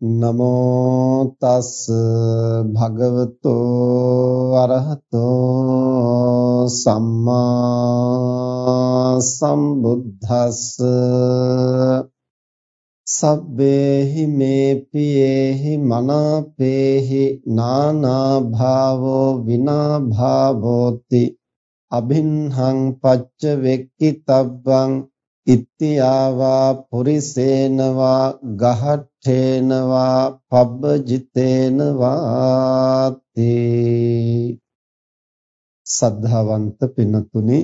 නමෝ තස් භගවතෝ අරහතෝ සම්මා සම්බුද්දස්ස සබ්බේහි මේ පියේහි මනාපේහි නානා භාවෝ විනා භාවෝති අභින්හං පච්ච වෙක්කි තබ්බං ඉත්‍යාවා පුරිසේනවා ගහට්ඨේනවා පබ්බජිතේනවාති. සද්ධාවන්ත පින්නතුනි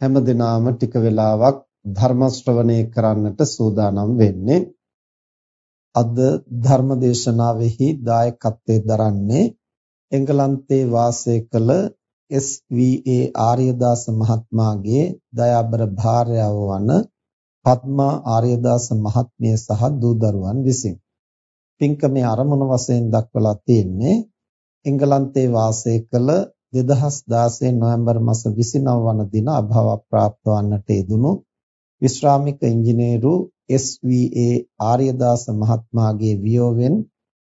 හැම දිනාම ටික වෙලාවක් ධර්ම ශ්‍රවණය කරන්නට සූදානම් වෙන්නේ. අද ධර්ම දේශනාවෙහි දායකත්වයෙන් දරන්නේ එංගලන්තයේ වාසය කළ එස්.වී.ඒ. ආර්යදාස මහත්මයාගේ දයාබර භාර්යාව වන පద్මා ආර්යදාස මහත්මිය සහ දූ දරුවන් විසින් පින්කමේ ආරමුණ වශයෙන් දක්වලා තියෙන්නේ එංගලන්තයේ වාසය කළ 2016 නොවැම්බර් මාස 29 වන දින අභාව ප්‍රාප්ත වන්නට යෙදුණු විශ්‍රාමික ඉංජිනේරු එස්.වී.ඒ. ආර්යදාස මහත්මයාගේ වියෝවෙන්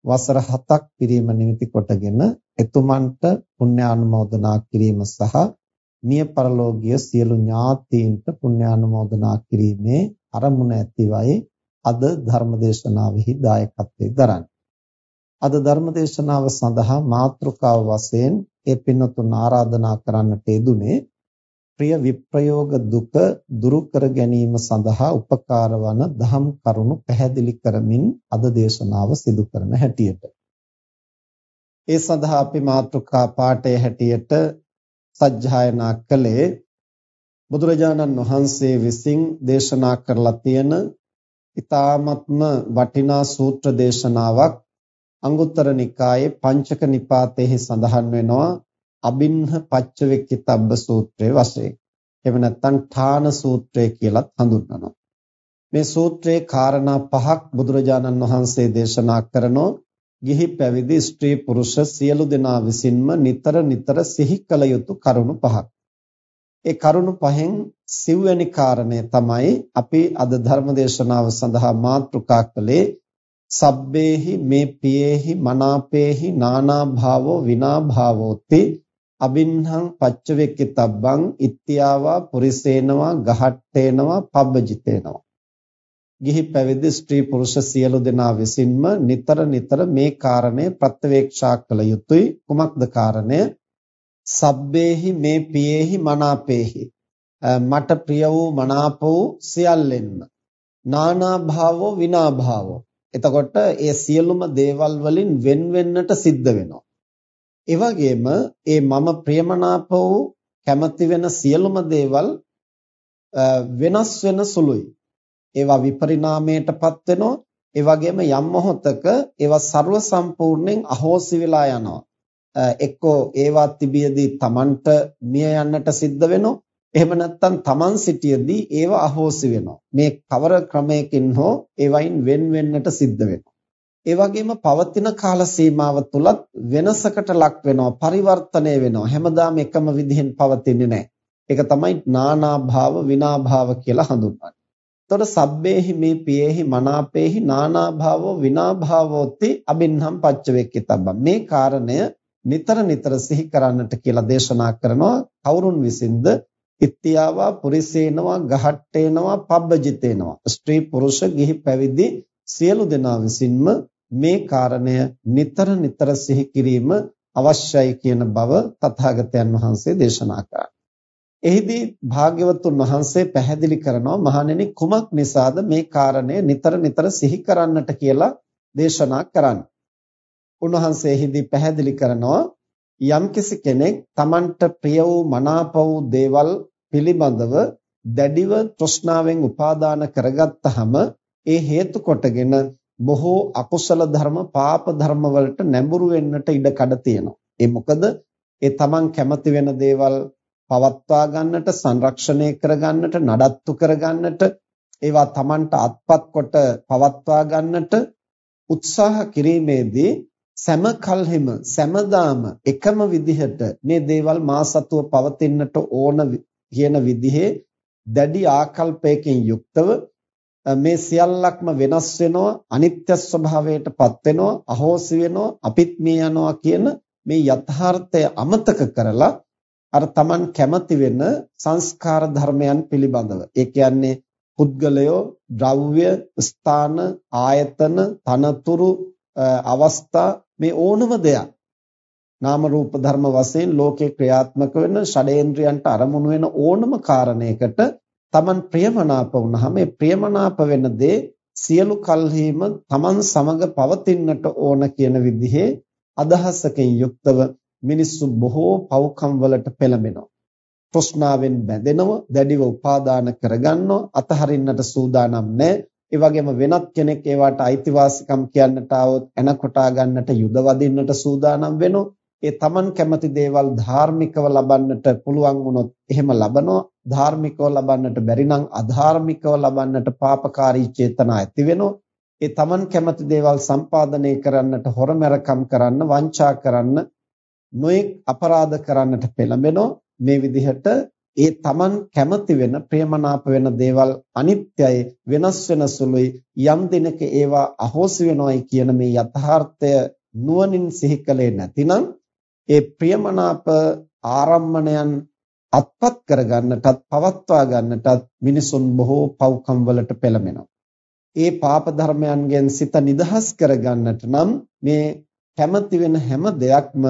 වසර 7ක් පිරීම නිමිති කොටගෙන එතුමන්ට පුණ්‍යානුමෝදනා කිරීම සහ මිය පරලෝකීය සියලු ඥාතීන්ට පුණ්‍යානුමෝදනා කිරීමේ අරමුණ ඇතිවයි අද ධර්මදේශනාවෙහි දායකත්වයෙන් දරන්නේ. අද ධර්මදේශනාව සඳහා මාතෘකාව වශයෙන් ඒ පින්නතුන් ආරාධනා කරන්නට යෙදුනේ ප්‍රිය විප්‍රයෝග දුක දුරු කර ගැනීම සඳහා උපකාර වන දහම් කරුණු පැහැදිලි කරමින් අද දේශනාව සිදු කරන හැටියට ඒ සඳහා අපි මාතෘකා පාඨයේ හැටියට සජ්ජායනා කළේ බුදුරජාණන් වහන්සේ විසින් දේශනා කරලා තියෙන ඊ타ත්ම වටිනා සූත්‍ර දේශනාවක් අංගුත්තර නිකායේ පංචක නිපාතයේ සඳහන් වෙනවා අබින්හ පච්චවෙක්කිතබ්බ සූත්‍රයේ වශයෙන්. එහෙම නැත්නම් ඨාන සූත්‍රය කියලත් හඳුන්වනවා. මේ සූත්‍රයේ කාරණා පහක් බුදුරජාණන් වහන්සේ දේශනා කරනෝ ගිහි පැවිදි ස්ත්‍රී පුරුෂ සියලු දෙනා විසින්ම නිතර නිතර සිහි කළ යුතු කරුණු පහක්. ඒ කරුණු පහෙන් සිව්වැනි කාරණය තමයි අපි අද ධර්ම දේශනාව සඳහා මාතෘකා කළේ සබ්බේහි මේ පියේහි මනාපේහි නානා භාවෝ විනා භාවෝති අබින්හං පච්චවෙක්කිතබ්බං ඉත්‍යාවා පුරිසේනවා ගහට්ටේනවා පබ්බජිතේනවා ගිහි පැවිදි ස්ත්‍රී පුරුෂ සියලු දෙනා විසින්ම නිතර නිතර මේ කාරණය ප්‍රත්‍යවේක්ෂා කළ යුතුයි. කුමක්ද කාරණය? සබ්බේහි මේ පියේහි මනාපේහි. මට ප්‍රිය වූ මනාප වූ සියල්ලෙන්ම. නානා භාවෝ විනා භාවෝ. එතකොට ඒ සියලුම දේවල් වලින් වෙන් වෙන්නට සිද්ධ වෙනවා. ඒ වගේම ඒ මම ප්‍රියමනාප වූ කැමති වෙන සියලුම දේවල් වෙනස් වෙන සුළුයි. ඒවා විපරිණාමයටපත් වෙනවා. ඒ වගේම යම් මොහොතක ඒවා ਸਰව සම්පූර්ණයෙන් අහෝසි වෙලා යනවා. එක්කෝ ඒවා තිබියදී Tamanට මිය යන්නට සිද්ධ වෙනවා. එහෙම නැත්නම් Taman සිටියදී ඒවා අහෝසි වෙනවා. මේ කවර ක්‍රමයකින් හෝ ඒවයින් වෙන් වෙන්නට සිද්ධ වෙනවා. ඒ වගේම පවතින කාල සීමාව තුලත් වෙනසකට ලක් වෙනවා පරිවර්තනය වෙනවා හැමදාම එකම විදිහෙන් පවතින්නේ නැහැ ඒක තමයි නානා භාව විනා භාව කියලා හඳුන්වන්නේ එතකොට සබ්බේහි මේ පියේහි මනාපේහි නානා භාවෝ විනා භාවෝති අබින්හම් පච්චවේක්කිතබ්බ මේ කාරණය නිතර නිතර සිහි කරන්නට කියලා දේශනා කරනවා කවුරුන් විසින්ද? ඉත්‍යාවා පුරිසේනවා ගහට්ටේනවා පබ්බජිතේනවා. ස්ත්‍රී පුරුෂ ගිහි පැවිදි සියලු දෙනා විසින්ම මේ කාරණය නිතර නිතර සිහි කිරීම අවශ්‍යයි කියන බව තථාගතයන් වහන්සේ දේශනා කරා. එහිදී භාග්‍යවතුන් වහන්සේ පැහැදිලි කරනවා මහණෙනි කුමක් නිසාද මේ කාරණය නිතර නිතර සිහි කරන්නට කියලා දේශනා කරන්නේ. උන්වහන්සේ එහිදී පැහැදිලි කරනවා යම්කිසි කෙනෙක් Tamanට ප්‍රිය වූ මනාප වූ දේවල් පිළිබඳව දැඩිව තෘෂ්ණාවෙන් උපාදාන කරගත්තාම ඒ හේතු කොටගෙන බොහෝ අකුසල ධර්ම පාප ධර්ම වලට නැඹුරු වෙන්නට ඉඩ කඩ තියෙනවා. ඒ මොකද ඒ Taman කැමති වෙන දේවල් පවත්වා ගන්නට සංරක්ෂණය කරගන්නට නඩත්තු කරගන්නට ඒවා Tamanට අත්පත් කොට පවත්වා ගන්නට උත්සාහ කිරීමේදී සෑම කල්හිම සෑමදාම එකම විදිහට මේ දේවල් මා සතුව පවතින්නට ඕන කියන විදිහේ දැඩි ආකල්පයකින් යුක්තව මේ සියල්ලක්ම වෙනස් වෙනවා අනිත්‍ය ස්වභාවයටපත් වෙනවා අහෝසි වෙනවා අපිත් මේ යනවා කියන මේ යථාර්ථය අමතක කරලා අර Taman කැමති වෙන සංස්කාර ධර්මයන් පිළිබඳව. ඒ කියන්නේ පුද්ගලයෝ ද්‍රව්‍ය ස්ථාන ආයතන තනතුරු අවස්ථා මේ ඕනම දෙයක්. නාම රූප ධර්ම වශයෙන් ලෝකේ ක්‍රියාත්මක වෙන ෂඩේන්ද්‍රයන්ට අරමුණු වෙන ඕනම කාරණයකට Taman ප්‍රියමනාප වුනහම මේ ප්‍රියමනාප වෙන දේ සියලු කල්හිම Taman සමග පවතින්නට ඕන කියන විදිහේ අදහසකින් යුක්තව මිනිස්සු බොහෝ පව්කම් වලට පෙළඹෙනවා. තෘෂ්ණාවෙන් බැඳෙනවා, දැඩිව උපාදාන කරගන්නවා, අතහරින්නට සූදානම් නැහැ. ඒ වගේම වෙනත් කෙනෙක් ඒවට අයිතිවාසිකම් කියන්නට આવොත් එන කොටා ගන්නට යුද වදින්නට සූදානම් වෙනවා. ඒ Taman කැමති දේවල් ධාර්මිකව ලබන්නට පුළුවන් වුණොත් එහෙම ලබනවා. ධාර්මිකව ලබන්නට බැරි නම් අධාර්මිකව ලබන්නට පාපකාරී චේතනා ඇති වෙනවා. ඒ Taman කැමති දේවල් සම්පාදනය කරන්නට හොරමැරකම් කරන්න, වංචා කරන්න, නොඑක් අපරාධ කරන්නට පෙළඹෙනවා. මේ විදිහට ඒ Taman කැමති වෙන ප්‍රේමනාප වෙන දේවල් අනිත්‍යයි වෙනස් වෙන සුළුයි යම් දිනක ඒවා අහෝසි වෙනවයි කියන මේ යථාර්ථය නුවණින් සිහි කලේ නැතිනම් ඒ ප්‍රියමනාප ආරම්මණයන් අත්පත් කරගන්නටත් පවත්වා ගන්නටත් මිනිසුන් බොහෝ පව්කම් වලට පෙළඹෙනවා. ඒ පාප ධර්මයන්ගෙන් සිත නිදහස් කරගන්නට නම් මේ කැමති වෙන හැම දෙයක්ම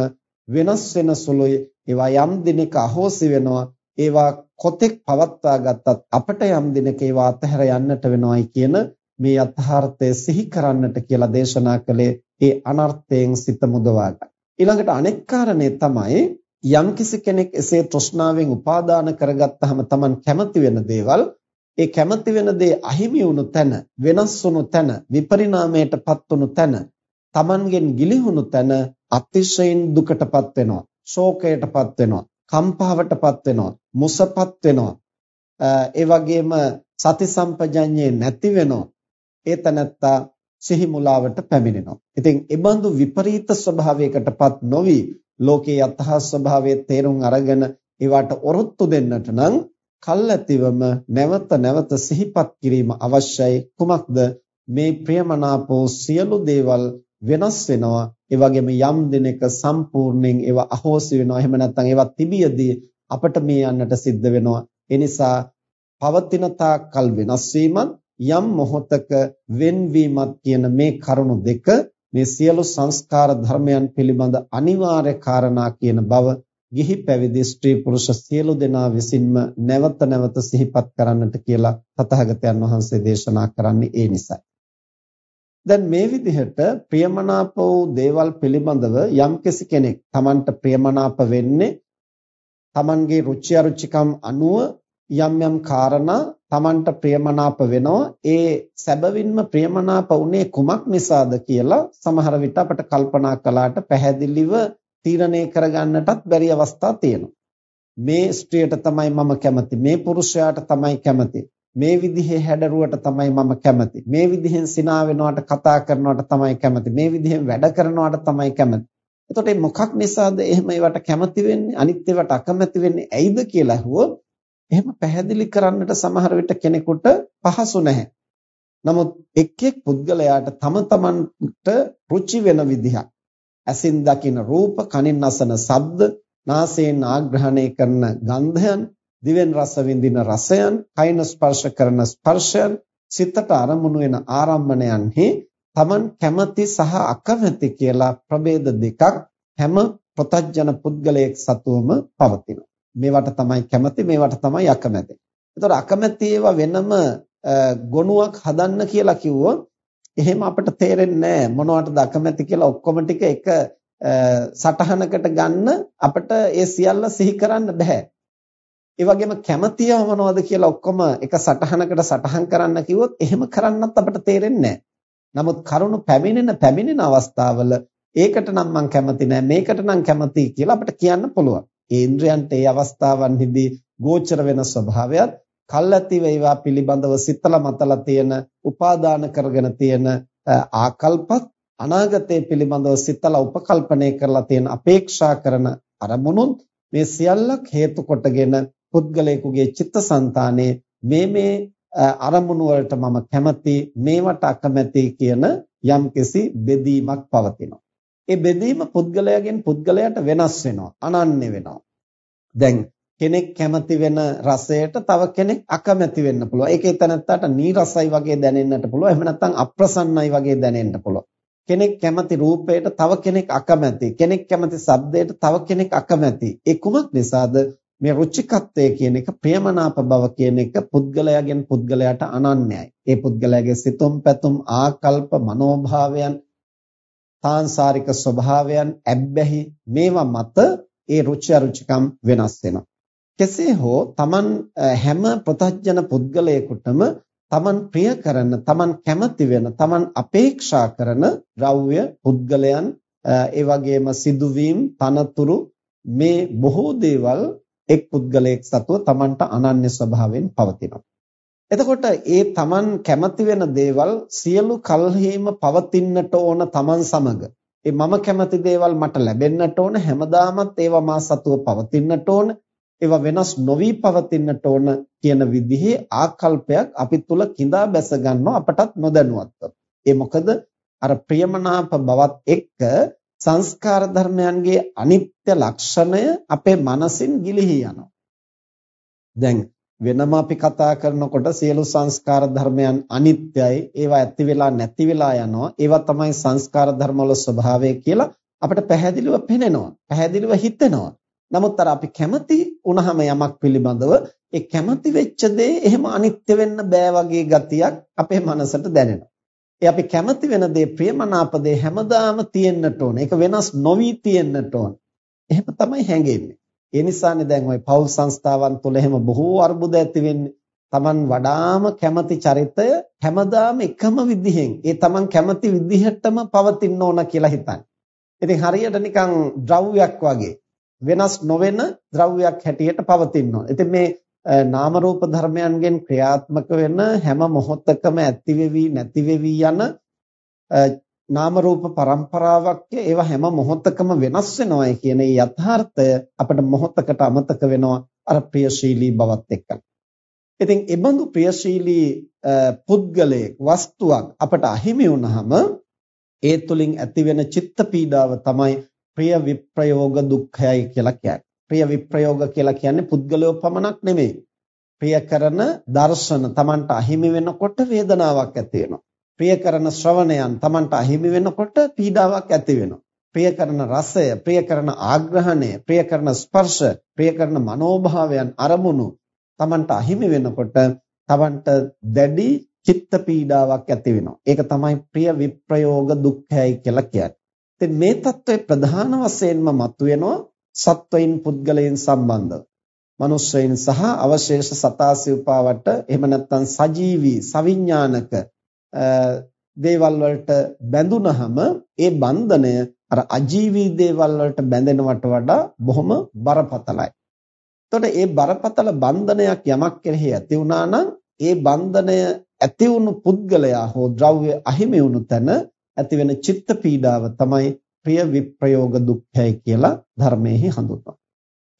වෙනස් වෙන සුළුයි ඒවා යම් දිනක අහෝසි වෙනවා ඒවා කොතෙක් පවත්වා ගත්තත් අපට යම් දිනක ඒවා අතහැර යන්නට වෙනවයි කියන මේ යථාර්ථය සිහි කරන්නට කියලා දේශනා කළේ ඒ අනර්ථයෙන් සිත මුදවා ගන්න. ඊළඟට අනෙක් කාරණේ තමයි යම්කිසි කෙනෙක් එසේ තෘෂ්ණාවෙන් උපාදාන කරගත්තාම Taman කැමති වෙන දේවල් ඒ කැමති වෙන දේ අහිමි වුණු තැන වෙනස් වුණු තැන විපරිණාමයටපත් වුණු තැන Tamanගෙන් ගිලිහුණු තැන අතිශයින් දුකටපත් වෙනවා ශෝකයටපත් වෙනවා කම්පාවටපත් වෙනවා මුසපත් වෙනවා. ඒ වගේම සති සම්පජඤ්ඤේ නැති වෙනවා. ඒ තනත්තා සිහි මුලාවට පැමිණෙනවා. ඉතින් ඒ බඳු විපරීත ස්වභාවයකටපත් නොවි ලෝකේ යථා ස්වභාවයේ තේරුම් අරගෙන ඒවට ඔරොත්තු දෙන්නට නම් කල්ැතිවම නැවත නැවත සිහිපත් කිරීම අවශ්‍යයි. කුමක්ද? මේ ප්‍රියමනාපෝ සියලු දේවල් වෙනස් වෙනවා. ඒ වගේම යම් දිනක සම්පූර්ණයෙන් ඒවා අහෝසි වෙනවා. එහෙම නැත්නම් ඒවා තිබියදී අපට මේ යන්නට සිද්ධ වෙනවා. ඒ නිසා පවතින තාක්කල් වෙනස් වීමත් යම් මොහොතක වෙන්වීමත් කියන මේ කරුණු දෙක මේ සියලු සංස්කාර ධර්මයන් පිළිබඳ අනිවාර්ය කාරණා කියන බව ගිහි පැවිදි ස්ත්‍රී පුරුෂ සියලු දෙනා විසින්ම නැවත නැවත සිහිපත් කරන්නට කියලා තථාගතයන් වහන්සේ දේශනා කරන්නේ ඒ නිසයි. දැන් මේ විදිහට ප්‍රියමනාප වූ දේවල් පිළිබඳව යම්කිසි කෙනෙක් Tamanට ප්‍රියමනාප වෙන්නේ Tamanගේ රුචි අරුචිකම් අනුව යම් යම් කාරණා Tamanට ප්‍රියමනාප වෙනවා. ඒ සැබවින්ම ප්‍රියමනාප උනේ කුමක් නිසාද කියලා සමහර විට අපට කල්පනා කළාට පැහැදිලිව තීරණය කරගන්නටත් බැරි අවස්ථා තියෙනවා. මේ ස්ත්‍රියට තමයි මම කැමති. මේ පුරුෂයාට තමයි කැමති. මේ විදිහේ හැඩරුවට තමයි මම කැමති. මේ විදිහෙන් සිනා වෙනවට කතා කරනවට තමයි කැමති. මේ විදිහෙන් වැඩ කරනවට තමයි කැමති. එතකොට මේ මොකක් නිසාද එහෙම ඒවට කැමති වෙන්නේ? අනිත් ඒවාට අකමැති වෙන්නේ ඇයිද කියලා අහුවොත් එහෙම පැහැදිලි කරන්නට සමහර විට කෙනෙකුට පහසු නැහැ. නමුත් එක් එක් පුද්ගලයාට තම තමන්ට රුචි වෙන විදිහක් ඇසින් දකින රූප, කනින් අසන ශබ්ද, නාසයෙන් ආග්‍රහණය කරන ගන්ධයන්, දිවෙන් රස විඳින රසයන්, කයින් ස්පර්ශ කරන ස්පර්ශයන්, සිතට අරමුණු වෙන ආරම්මණයන්හි Taman කැමැති සහ අකමැති කියලා ප්‍රභේද දෙකක් හැම ප්‍රතඥ පුද්ගලයෙක් සතුවම පවතිනවා. මේවට තමයි කැමැති, මේවට තමයි අකමැති. ඒතකොට අකමැති ඒවා වෙනම ගොනුවක් හදන්න කියලා කිව්වොත් එහෙම අපිට තේරෙන්නේ නැහැ මොනවටද අකමැති කියලා ඔක්කොම ටික එක සටහනකට ගන්න අපිට ඒ සියල්ල සිහි කරන්න බෑ. ඒ වගේම කැමැතියව මොනවද කියලා ඔක්කොම එක සටහනකට සටහන් කරන්න කිව්වොත් එහෙම කරන්නත් අපිට තේරෙන්නේ නමුත් කරුණු පැමිණෙන පැමිණෙන අවස්ථාවල ඒකට නම් මම කැමති නෑ මේකට නම් කැමති කියලා අපිට කියන්න පුළුවන්. ඒ ඉන්ද්‍රයන්ට ඒ අවස්ථාවන්හිදී ගෝචර වෙන ස්වභාවයත් කල්ැතිව ඒවා පිළිබඳව සිතලා මතලා තියෙන උපාදාන කරගෙන තියෙන ආකල්පත් අනාගතයේ පිළිබඳව සිතලා උපකල්පනය කරලා තියෙන අපේක්ෂා කරන අරමුණුත් මේ සියල්ලක් හේතු කොටගෙන පුද්ගලයෙකුගේ චිත්තසංතානයේ මේ මේ අරමුණු වලට මම කැමති මේවට අකමැති කියන යම්කිසි බෙදීමක් පවතිනවා. ඒ බෙදීම පුද්ගලයාගෙන් පුද්ගලයාට වෙනස් වෙනවා, අනන්‍ය වෙනවා. දැන් කෙනෙක් කැමති වෙන රසයට තව කෙනෙක් අකමැති වෙන්න පුළුවන්. ඒක එතනත්තට නීරසයි වගේ දැනෙන්නට පුළුවන්. එහෙම නැත්නම් අප්‍රසන්නයි වගේ දැනෙන්න පුළුවන්. කෙනෙක් කැමති රූපයට තව කෙනෙක් අකමැති. කෙනෙක් කැමති ශබ්දයට තව කෙනෙක් අකමැති. ඒ කුමක් නිසාද? මේ රුචිකත්වය කියන එක ප්‍රියමනාප බව කියන එක පුද්ගලයාගෙන් පුද්ගලයාට අනන්‍යයි. ඒ පුද්ගලයාගේ සිතුම් පැතුම් ආකල්ප මනෝභාවයන් තාංශාරික ස්වභාවයන් ඇබ්බැහි මේවා මත ඒ රුචි අරුචිකම් වෙනස් වෙනවා. කෙසේ හෝ Taman හැම ප්‍රතඥ පුද්ගලයෙකුටම Taman ප්‍රිය කරන, Taman කැමති වෙන, Taman අපේක්ෂා කරන ද්‍රව්‍ය, පුද්ගලයන්, ඒ වගේම සිදුවීම්, තනතුරු මේ බොහෝ දේවල් එක් පුද්ගලයෙක් සතුව Tamanට අනන්‍ය ස්වභාවයෙන් පවතිනවා. එතකොට ඒ Taman කැමති වෙන දේවල් සියලු කල්හිම පවතින්නට ඕන Taman සමග. ඒ මම කැමති දේවල් මට ලැබෙන්නට ඕන හැමදාමත් ඒවා මා සතුව පවතින්නට ඕන ඒවා වෙනස් නොවි පවතින්නට ඕන කියන විදිහේ ආකල්පයක් අපි තුල கிඳා බැස ගන්නවා අපටත් නොදැනුවත්ව. ඒ මොකද අර ප්‍රියමනාප බවත් එක්ක සංස්කාර ධර්මයන්ගේ අනිත්‍ය ලක්ෂණය අපේ මනසින් ගිලිහි යනවා. දැන් වෙනම අපි කතා කරනකොට සියලු සංස්කාර ධර්මයන් අනිත්‍යයි ඒවා ඇති වෙලා නැති වෙලා යනවා ඒවා තමයි සංස්කාර ධර්මවල ස්වභාවය කියලා අපිට පැහැදිලිව පෙනෙනවා පැහැදිලිව හිතෙනවා නමුත් අර අපි කැමති වුණාම යමක් පිළිබඳව ඒ කැමති වෙච්ච දේ එහෙම අනිත්‍ය වෙන්න බෑ වගේ ගතියක් අපේ මනසට දැනෙනවා. ඒ අපි කැමති වෙන දේ ප්‍රියමනාප දේ හැමදාම තියෙන්නට ඕන. ඒක වෙනස් නොවි තියෙන්නට ඕන. එහෙම තමයි හැඟෙන්නේ. ඒ නිසානේ දැන් ওই පෞල් සංස්ථාවන් තුළ එහෙම බොහෝ අර්බුද ඇති වෙන්නේ. Taman වඩාම කැමති චරිතය හැමදාම එකම විදිහෙන් ඒ Taman කැමති විදිහටම පවතින්න ඕන කියලා හිතන්නේ. ඉතින් හරියට නිකන් ද්‍රව්‍යයක් වගේ වෙනස් නොවන ද්‍රව්‍යයක් හැටියට පවතිනවා. ඉතින් මේ නාම රූප ධර්මයන්ගෙන් ක්‍රියාත්මක වෙන හැම මොහොතකම ඇති වෙවි නැති වෙවි යන නාම රූප પરම්පරාවක් ඒවා හැම මොහොතකම වෙනස් වෙනවායි කියන ඒ යථාර්ථය අපිට මොහොතකට අමතක වෙනවා අර ප්‍රියශීලී බවත් එක්ක. ඉතින් ඒ බඳු ප්‍රියශීලී පුද්ගලයෙක් වස්තුවක් අපට අහිමි වුනහම ඒ තුලින් ඇතිවෙන චිත්ත පීඩාව තමයි ප්‍රිය විප්‍රයෝග දුක්ඛයයි කියලා කියන්නේ. ප්‍රිය විප්‍රයෝග කියලා කියන්නේ පුද්ගලයෝ පමණක් නෙමෙයි. ප්‍රිය කරන දර්ශන Tamanට අහිමි වෙනකොට වේදනාවක් ඇති වෙනවා. ප්‍රිය කරන ශ්‍රවණයන් Tamanට අහිමි වෙනකොට පීඩාවක් ඇති වෙනවා. ප්‍රිය කරන රසය, ප්‍රිය කරන ආග්‍රහණය, ප්‍රිය කරන ස්පර්ශ, ප්‍රිය කරන මනෝභාවයන් අරමුණු Tamanට අහිමි වෙනකොට Tamanට දැඩි චිත්ත පීඩාවක් ඇති වෙනවා. ඒක තමයි ප්‍රිය විප්‍රයෝග දුක්ඛයයි කියලා කියන්නේ. ඉතින් මේ தત્ත්වය ප්‍රධාන වශයෙන්ම මතුවෙනවා සත්වයින් පුද්ගලයන් සම්බන්ධව. මනුෂ්‍යයන් සහ අවශේෂ සතාසිව්පාවට එහෙම නැත්නම් සජීවී සවිඥානික දේවල් වලට බැඳුනහම ඒ බන්ධනය අර අජීවී දේවල් වලට බැඳෙනවට වඩා බොහොම බරපතලයි. එතකොට මේ බරපතල බන්ධනයක් යමක් කෙරෙහි ඇති වුණා නම් ඒ බන්ධනය ඇති වුණු පුද්ගලයා හෝ ද්‍රව්‍ය අහිමි වුණු තැන ඇතිවෙන චිත්ත පීඩාව තමයි ප්‍රිය විප්‍රයෝග දුක්ඛය කියලා ධර්මයේ හඳුන්වනවා.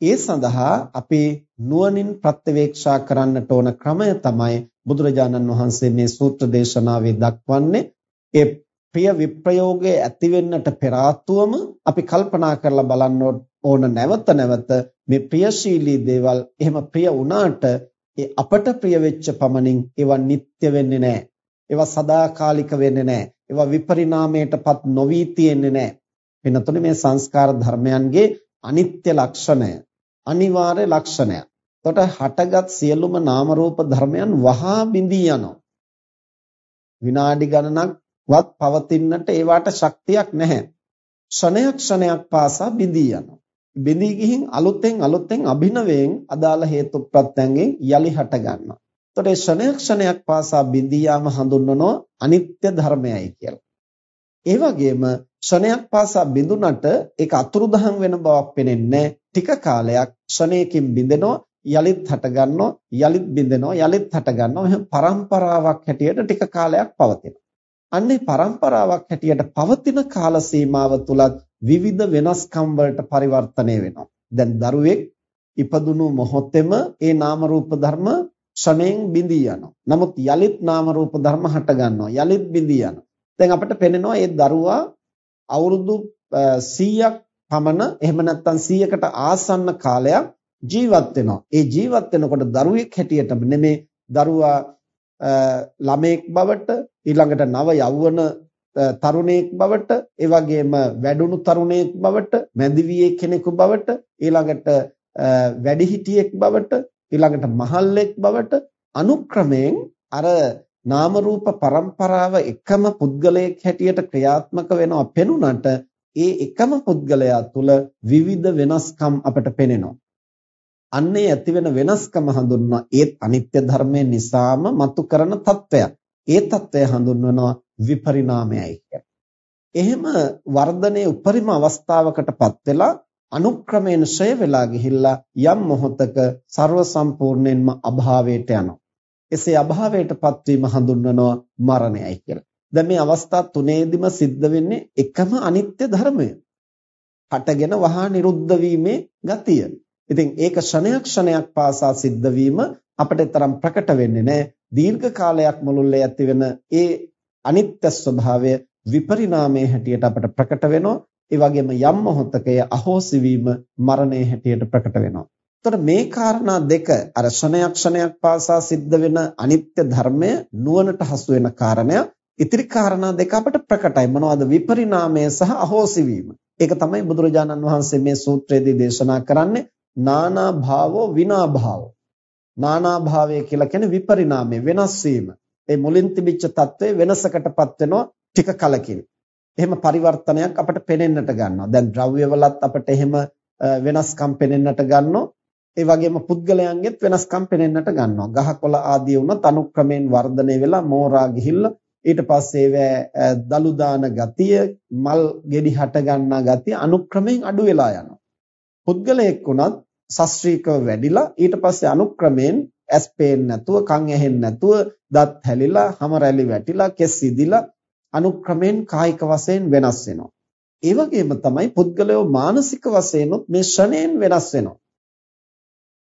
ඒ සඳහා අපි නුවණින් ප්‍රත්‍යවේක්ෂා කරන්නට ඕන ක්‍රමය තමයි බුදුරජාණන් වහන්සේ මේ සූත්‍ර දේශනාවේ දක්වන්නේ ඒ ප්‍රිය විප්‍රයෝගයේ ඇති වෙන්නට පෙර අපි කල්පනා කරලා බලන්න ඕන නැවත නැවත මේ ප්‍රියශීලී දේවල් එහෙම ප්‍රිය වුණාට ඒ අපට ප්‍රිය වෙච්ච පමණින් ඒවා නිත්‍ය වෙන්නේ නැහැ. ඒවා සදාකාලික වෙන්නේ නැහැ. ඒවා විපරිණාමයටපත් නොවි තියෙන්නේ නැහැ. වෙනතොනේ මේ සංස්කාර ධර්මයන්ගේ අනිත්‍ය ලක්ෂණය අනිවාර්ය ලක්ෂණයක්. එතකොට හටගත් සියලුම නාම රූප ධර්මයන් වහා බිඳී යනවා. විනාඩි ගණනක්වත් පවතින්නට ඒවට ශක්තියක් නැහැ. ක්ෂණයක් ක්ෂණයක් පාසා බිඳී යනවා. බිඳී ගිහින් අලුතෙන් අලුතෙන් අභිනවයෙන් අදාළ හේතු ප්‍රත්‍යයෙන් යලි හට ගන්නවා. එතකොට ඒ ක්ෂණයක් ක්ෂණයක් පාසා බිඳී යාම හඳුන්වනවා අනිත්‍ය ධර්මයයි කියලා. ඒ වගේම ක්ෂණයක් පාසා බිඳුනට ඒක අතුරුදහන් වෙන බවක් පේන්නේ ටික කාලයක් ක්ෂණයකින් බිඳෙනවා යලිත් හට ගන්නවා යලිත් බිඳෙනවා යලිත් හට ගන්නවා. එහෙනම් පරම්පරාවක් හැටියට ටික කාලයක් පවතිනවා. අන්නේ පරම්පරාවක් හැටියට පවතින කාල සීමාව තුලත් විවිධ වෙනස්කම් වලට පරිවර්තනය වෙනවා. දැන් දරුවෙක් ඉපදුණු මොහොතේම ඒ නාම රූප ධර්ම ක්ෂණයෙන් බිඳී යනවා. නමුත් යලිත් නාම රූප ධර්ම හට ගන්නවා. යලිත් බිඳී යනවා. දැන් අපිට පෙනෙනවා මේ දරුවා අවුරුදු 100ක් පමණ එහෙම නැත්නම් 100කට ආසන්න කාලයක් ජීවත් වෙනවා. ඒ ජීවත් වෙනකොට දරුවෙක් හැටියටම නෙමේ දරුවා ළමෙක් බවට ඊළඟට නව යෞවන තරුණයෙක් බවට ඒ වගේම වැඩුණු තරුණයෙක් බවට මැදිවියේ කෙනෙකු බවට ඊළඟට වැඩිහිටියෙක් බවට ඊළඟට මහල්ලෙක් බවට අනුක්‍රමයෙන් අර නාම රූප પરම්පරාව එකම පුද්ගලයෙක් හැටියට ක්‍රියාත්මක වෙනවා පෙනුනට ඒ එකම පුද්ගලයා තුළ විවිධ වෙනස්කම් අපට පෙනෙනවා. අන්නේ ඇති වෙන වෙනස්කම හඳුන්වනවා ඒත් අනිත්‍ය ධර්මය නිසාම මතු කරන తත්වයක්. ඒ తත්වය හඳුන්වනවා විපරිණාමයයි කියලා. එහෙම වර්ධනයේ උපරිම අවස්ථාවකටපත් වෙලා අනුක්‍රමයෙන් ෂය වෙලා ගිහිල්ලා යම් මොහොතක ਸਰව සම්පූර්ණයෙන්ම අභාවයට යනවා. එසේ අභාවයටපත් වීම හඳුන්වනවා මරණයයි කියලා. දැන් මේ අවස්ථා තුනේදීම සිද්ධ වෙන්නේ එකම අනිත්‍ය ධර්මය. හටගෙන වහා නිරුද්ධ වීමේ ගතිය. ඉතින් ඒක ක්ෂණයක් ක්ෂණයක් පාසා සිද්ධ වීම අපිට තරම් ප්‍රකට වෙන්නේ නැහැ. දීර්ඝ කාලයක් මුළුල්ලේ ඇතිවෙන ඒ අනිත්‍ය ස්වභාවය විපරිණාමයේ හැටියට අපට ප්‍රකට වෙනවා. ඒ වගේම යම් මොහොතක අහෝසි වීම මරණයේ හැටියට ප්‍රකට වෙනවා. එතකොට මේ කාරණා දෙක අර ක්ෂණයක් ක්ෂණයක් පාසා සිද්ධ වෙන අනිත්‍ය ධර්මය නුවණට හසු වෙන කාරණය ඉතිරි කාරණා දෙක අපට ප්‍රකටයි. මොනවද? විපරිණාමය සහ අහෝසි වීම. ඒක තමයි බුදුරජාණන් වහන්සේ මේ සූත්‍රයේදී දේශනා කරන්නේ. නානා භාවෝ විනා භාවෝ. නානා භාවය කියලා කියන්නේ විපරිණාමය වෙනස් වීම. ඒ මුලින් තිබිච්ච தત્ත්වය වෙනසකටපත් වෙනවා ටික කලකින්. එහෙම පරිවර්තනයක් අපට පෙනෙන්නට ගන්නවා. දැන් ද්‍රව්‍යවලත් අපට එහෙම වෙනස්කම් පෙනෙන්නට ගන්නවා. ඒ වගේම පුද්ගලයන්ගෙත් වෙනස්කම් පෙනෙන්නට ගන්නවා. ගහකොළ ආදී වුණත් අනුක්‍රමයෙන් වර්ධනය වෙලා මෝරා ගිහිල්ලා ඊට පස්සේ දලු දාන ගතිය, මල් ගෙඩි හට ගන්නා ගතිය අනුක්‍රමයෙන් අඩු වෙලා යනවා. පුද්ගලයෙක් වුණත් ශාස්ත්‍රීකව වැඩිලා ඊට පස්සේ අනුක්‍රමයෙන් ඇස් පේන්නේ නැතුව, කන් ඇහෙන්නේ නැතුව, දත් හැලිලා, හම රැලි වැටිලා, කෙස් සිදිලා අනුක්‍රමයෙන් කායික වශයෙන් වෙනස් වෙනවා. ඒ වගේම තමයි පුද්ගලයෝ මානසික වශයෙන්ුත් මේ ෂණයෙන් වෙනස් වෙනවා.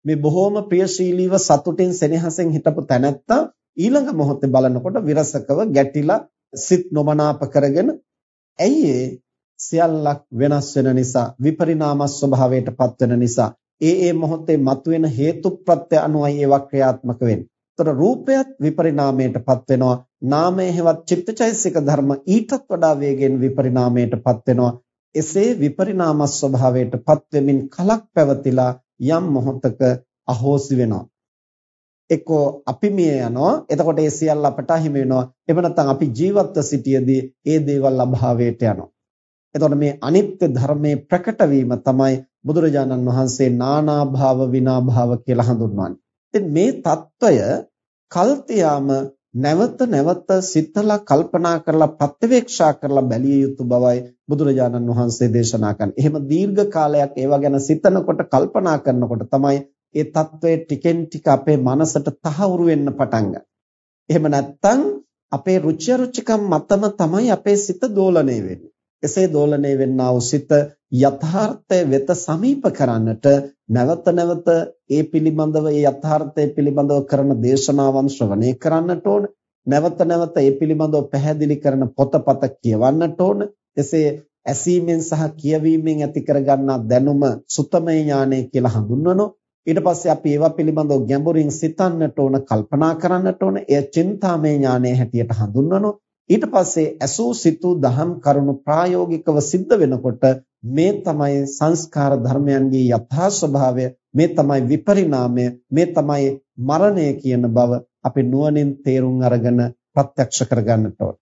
මේ බොහොම ප්‍රියශීලීව සතුටින් සෙනෙහසෙන් හිටපු තැනැත්තා ඊළඟ මොහොතේ බලනකොට විරසකව ගැටිලා සිත් නොමනාප කරගෙන ඇයි සියල්ලක් වෙනස් වෙන නිසා විපරිණාම ස්වභාවයටපත් වෙන නිසා ඒ ඒ මොහොතේ මතුවෙන හේතු ප්‍රත්‍ය අනුවයි ඒවා ක්‍රියාත්මක වෙන්නේ. ତර රූපයත් විපරිණාමයටපත් වෙනවා. නාමයේ හෙවත් චිත්තචෛසික ධර්ම ඊටත් වඩා වේගෙන් විපරිණාමයටපත් වෙනවා. එසේ විපරිණාම ස්වභාවයටපත් වෙමින් කලක් පැවතිලා යම් මොහොතක අහෝසි වෙනවා. එක්කෝ අපි මිය යනවා. එතකොට ඒ සියල්ල අපට හිමි වෙනවා. එහෙම නැත්නම් අපි ජීවත්ව සිටියේදී ඒ දේවල් අභාවයට යනවා. එතකොට මේ අනිත්‍ය ධර්මයේ ප්‍රකට වීම තමයි බුදුරජාණන් වහන්සේ නානාභාව විනාභාව කියලා හඳුන්වන්නේ. ඉතින් මේ తত্ত্বය කල්තියාම නැවත නැවත සිතලා කල්පනා කරලා ප්‍රත්‍යවේක්ෂා කරලා බැලිය යුතු බවයි බුදුරජාණන් වහන්සේ දේශනා කරන්නේ. එහෙම දීර්ඝ කාලයක් ඒවා ගැන සිතනකොට කල්පනා කරනකොට තමයි ඒ తත්වයේ ටිකෙන් ටික අපේ මනසට තහවුරු වෙන්න පටන් ගන්නේ. එහෙම නැත්නම් අපේ රුචි අරුචිකම් මතම තමයි අපේ සිත දෝලණය වෙන්නේ. එසේ දෝලණය වෙන්නා වූ සිත යථාර්ථය වෙත සමීප කරන්නට නැවත නැවත ඒ පිළිබඳව ඒ යථාර්ථය පිළිබඳව කරන දේශනාවන් ශ්‍රවණය කරන්නට ඕන. නැවත නැවත ඒ පිළිබඳව පැහැදිලි කරන පොතපත කියවන්නට ඕන. එසේ ඇසීමෙන් සහ කියවීමෙන් ඇති කරගන්නා දැනුම සුතමේ ඥානය කියලා හඳුන්වනවා. ඊට පස්සේ අපි ඒවා පිළිබඳව ගැඹුරින් සිතන්නට ඕන, කල්පනා කරන්නට ඕන. එය චින්තාමේ ඥානය හැටියට හඳුන්වනවා. ඊට පස්සේ ඇසූ සිතූ දහම් කරුණු ප්‍රායෝගිකව සිද්ධ වෙනකොට මේ තමයි සංස්කාර ධර්මයන්ගේ යථා ස්වභාවය, මේ තමයි විපරිණාමය, මේ තමයි මරණය කියන බව අපි නුවණින් තේරුම් අරගෙන ප්‍රත්‍යක්ෂ කරගන්නට ඕන.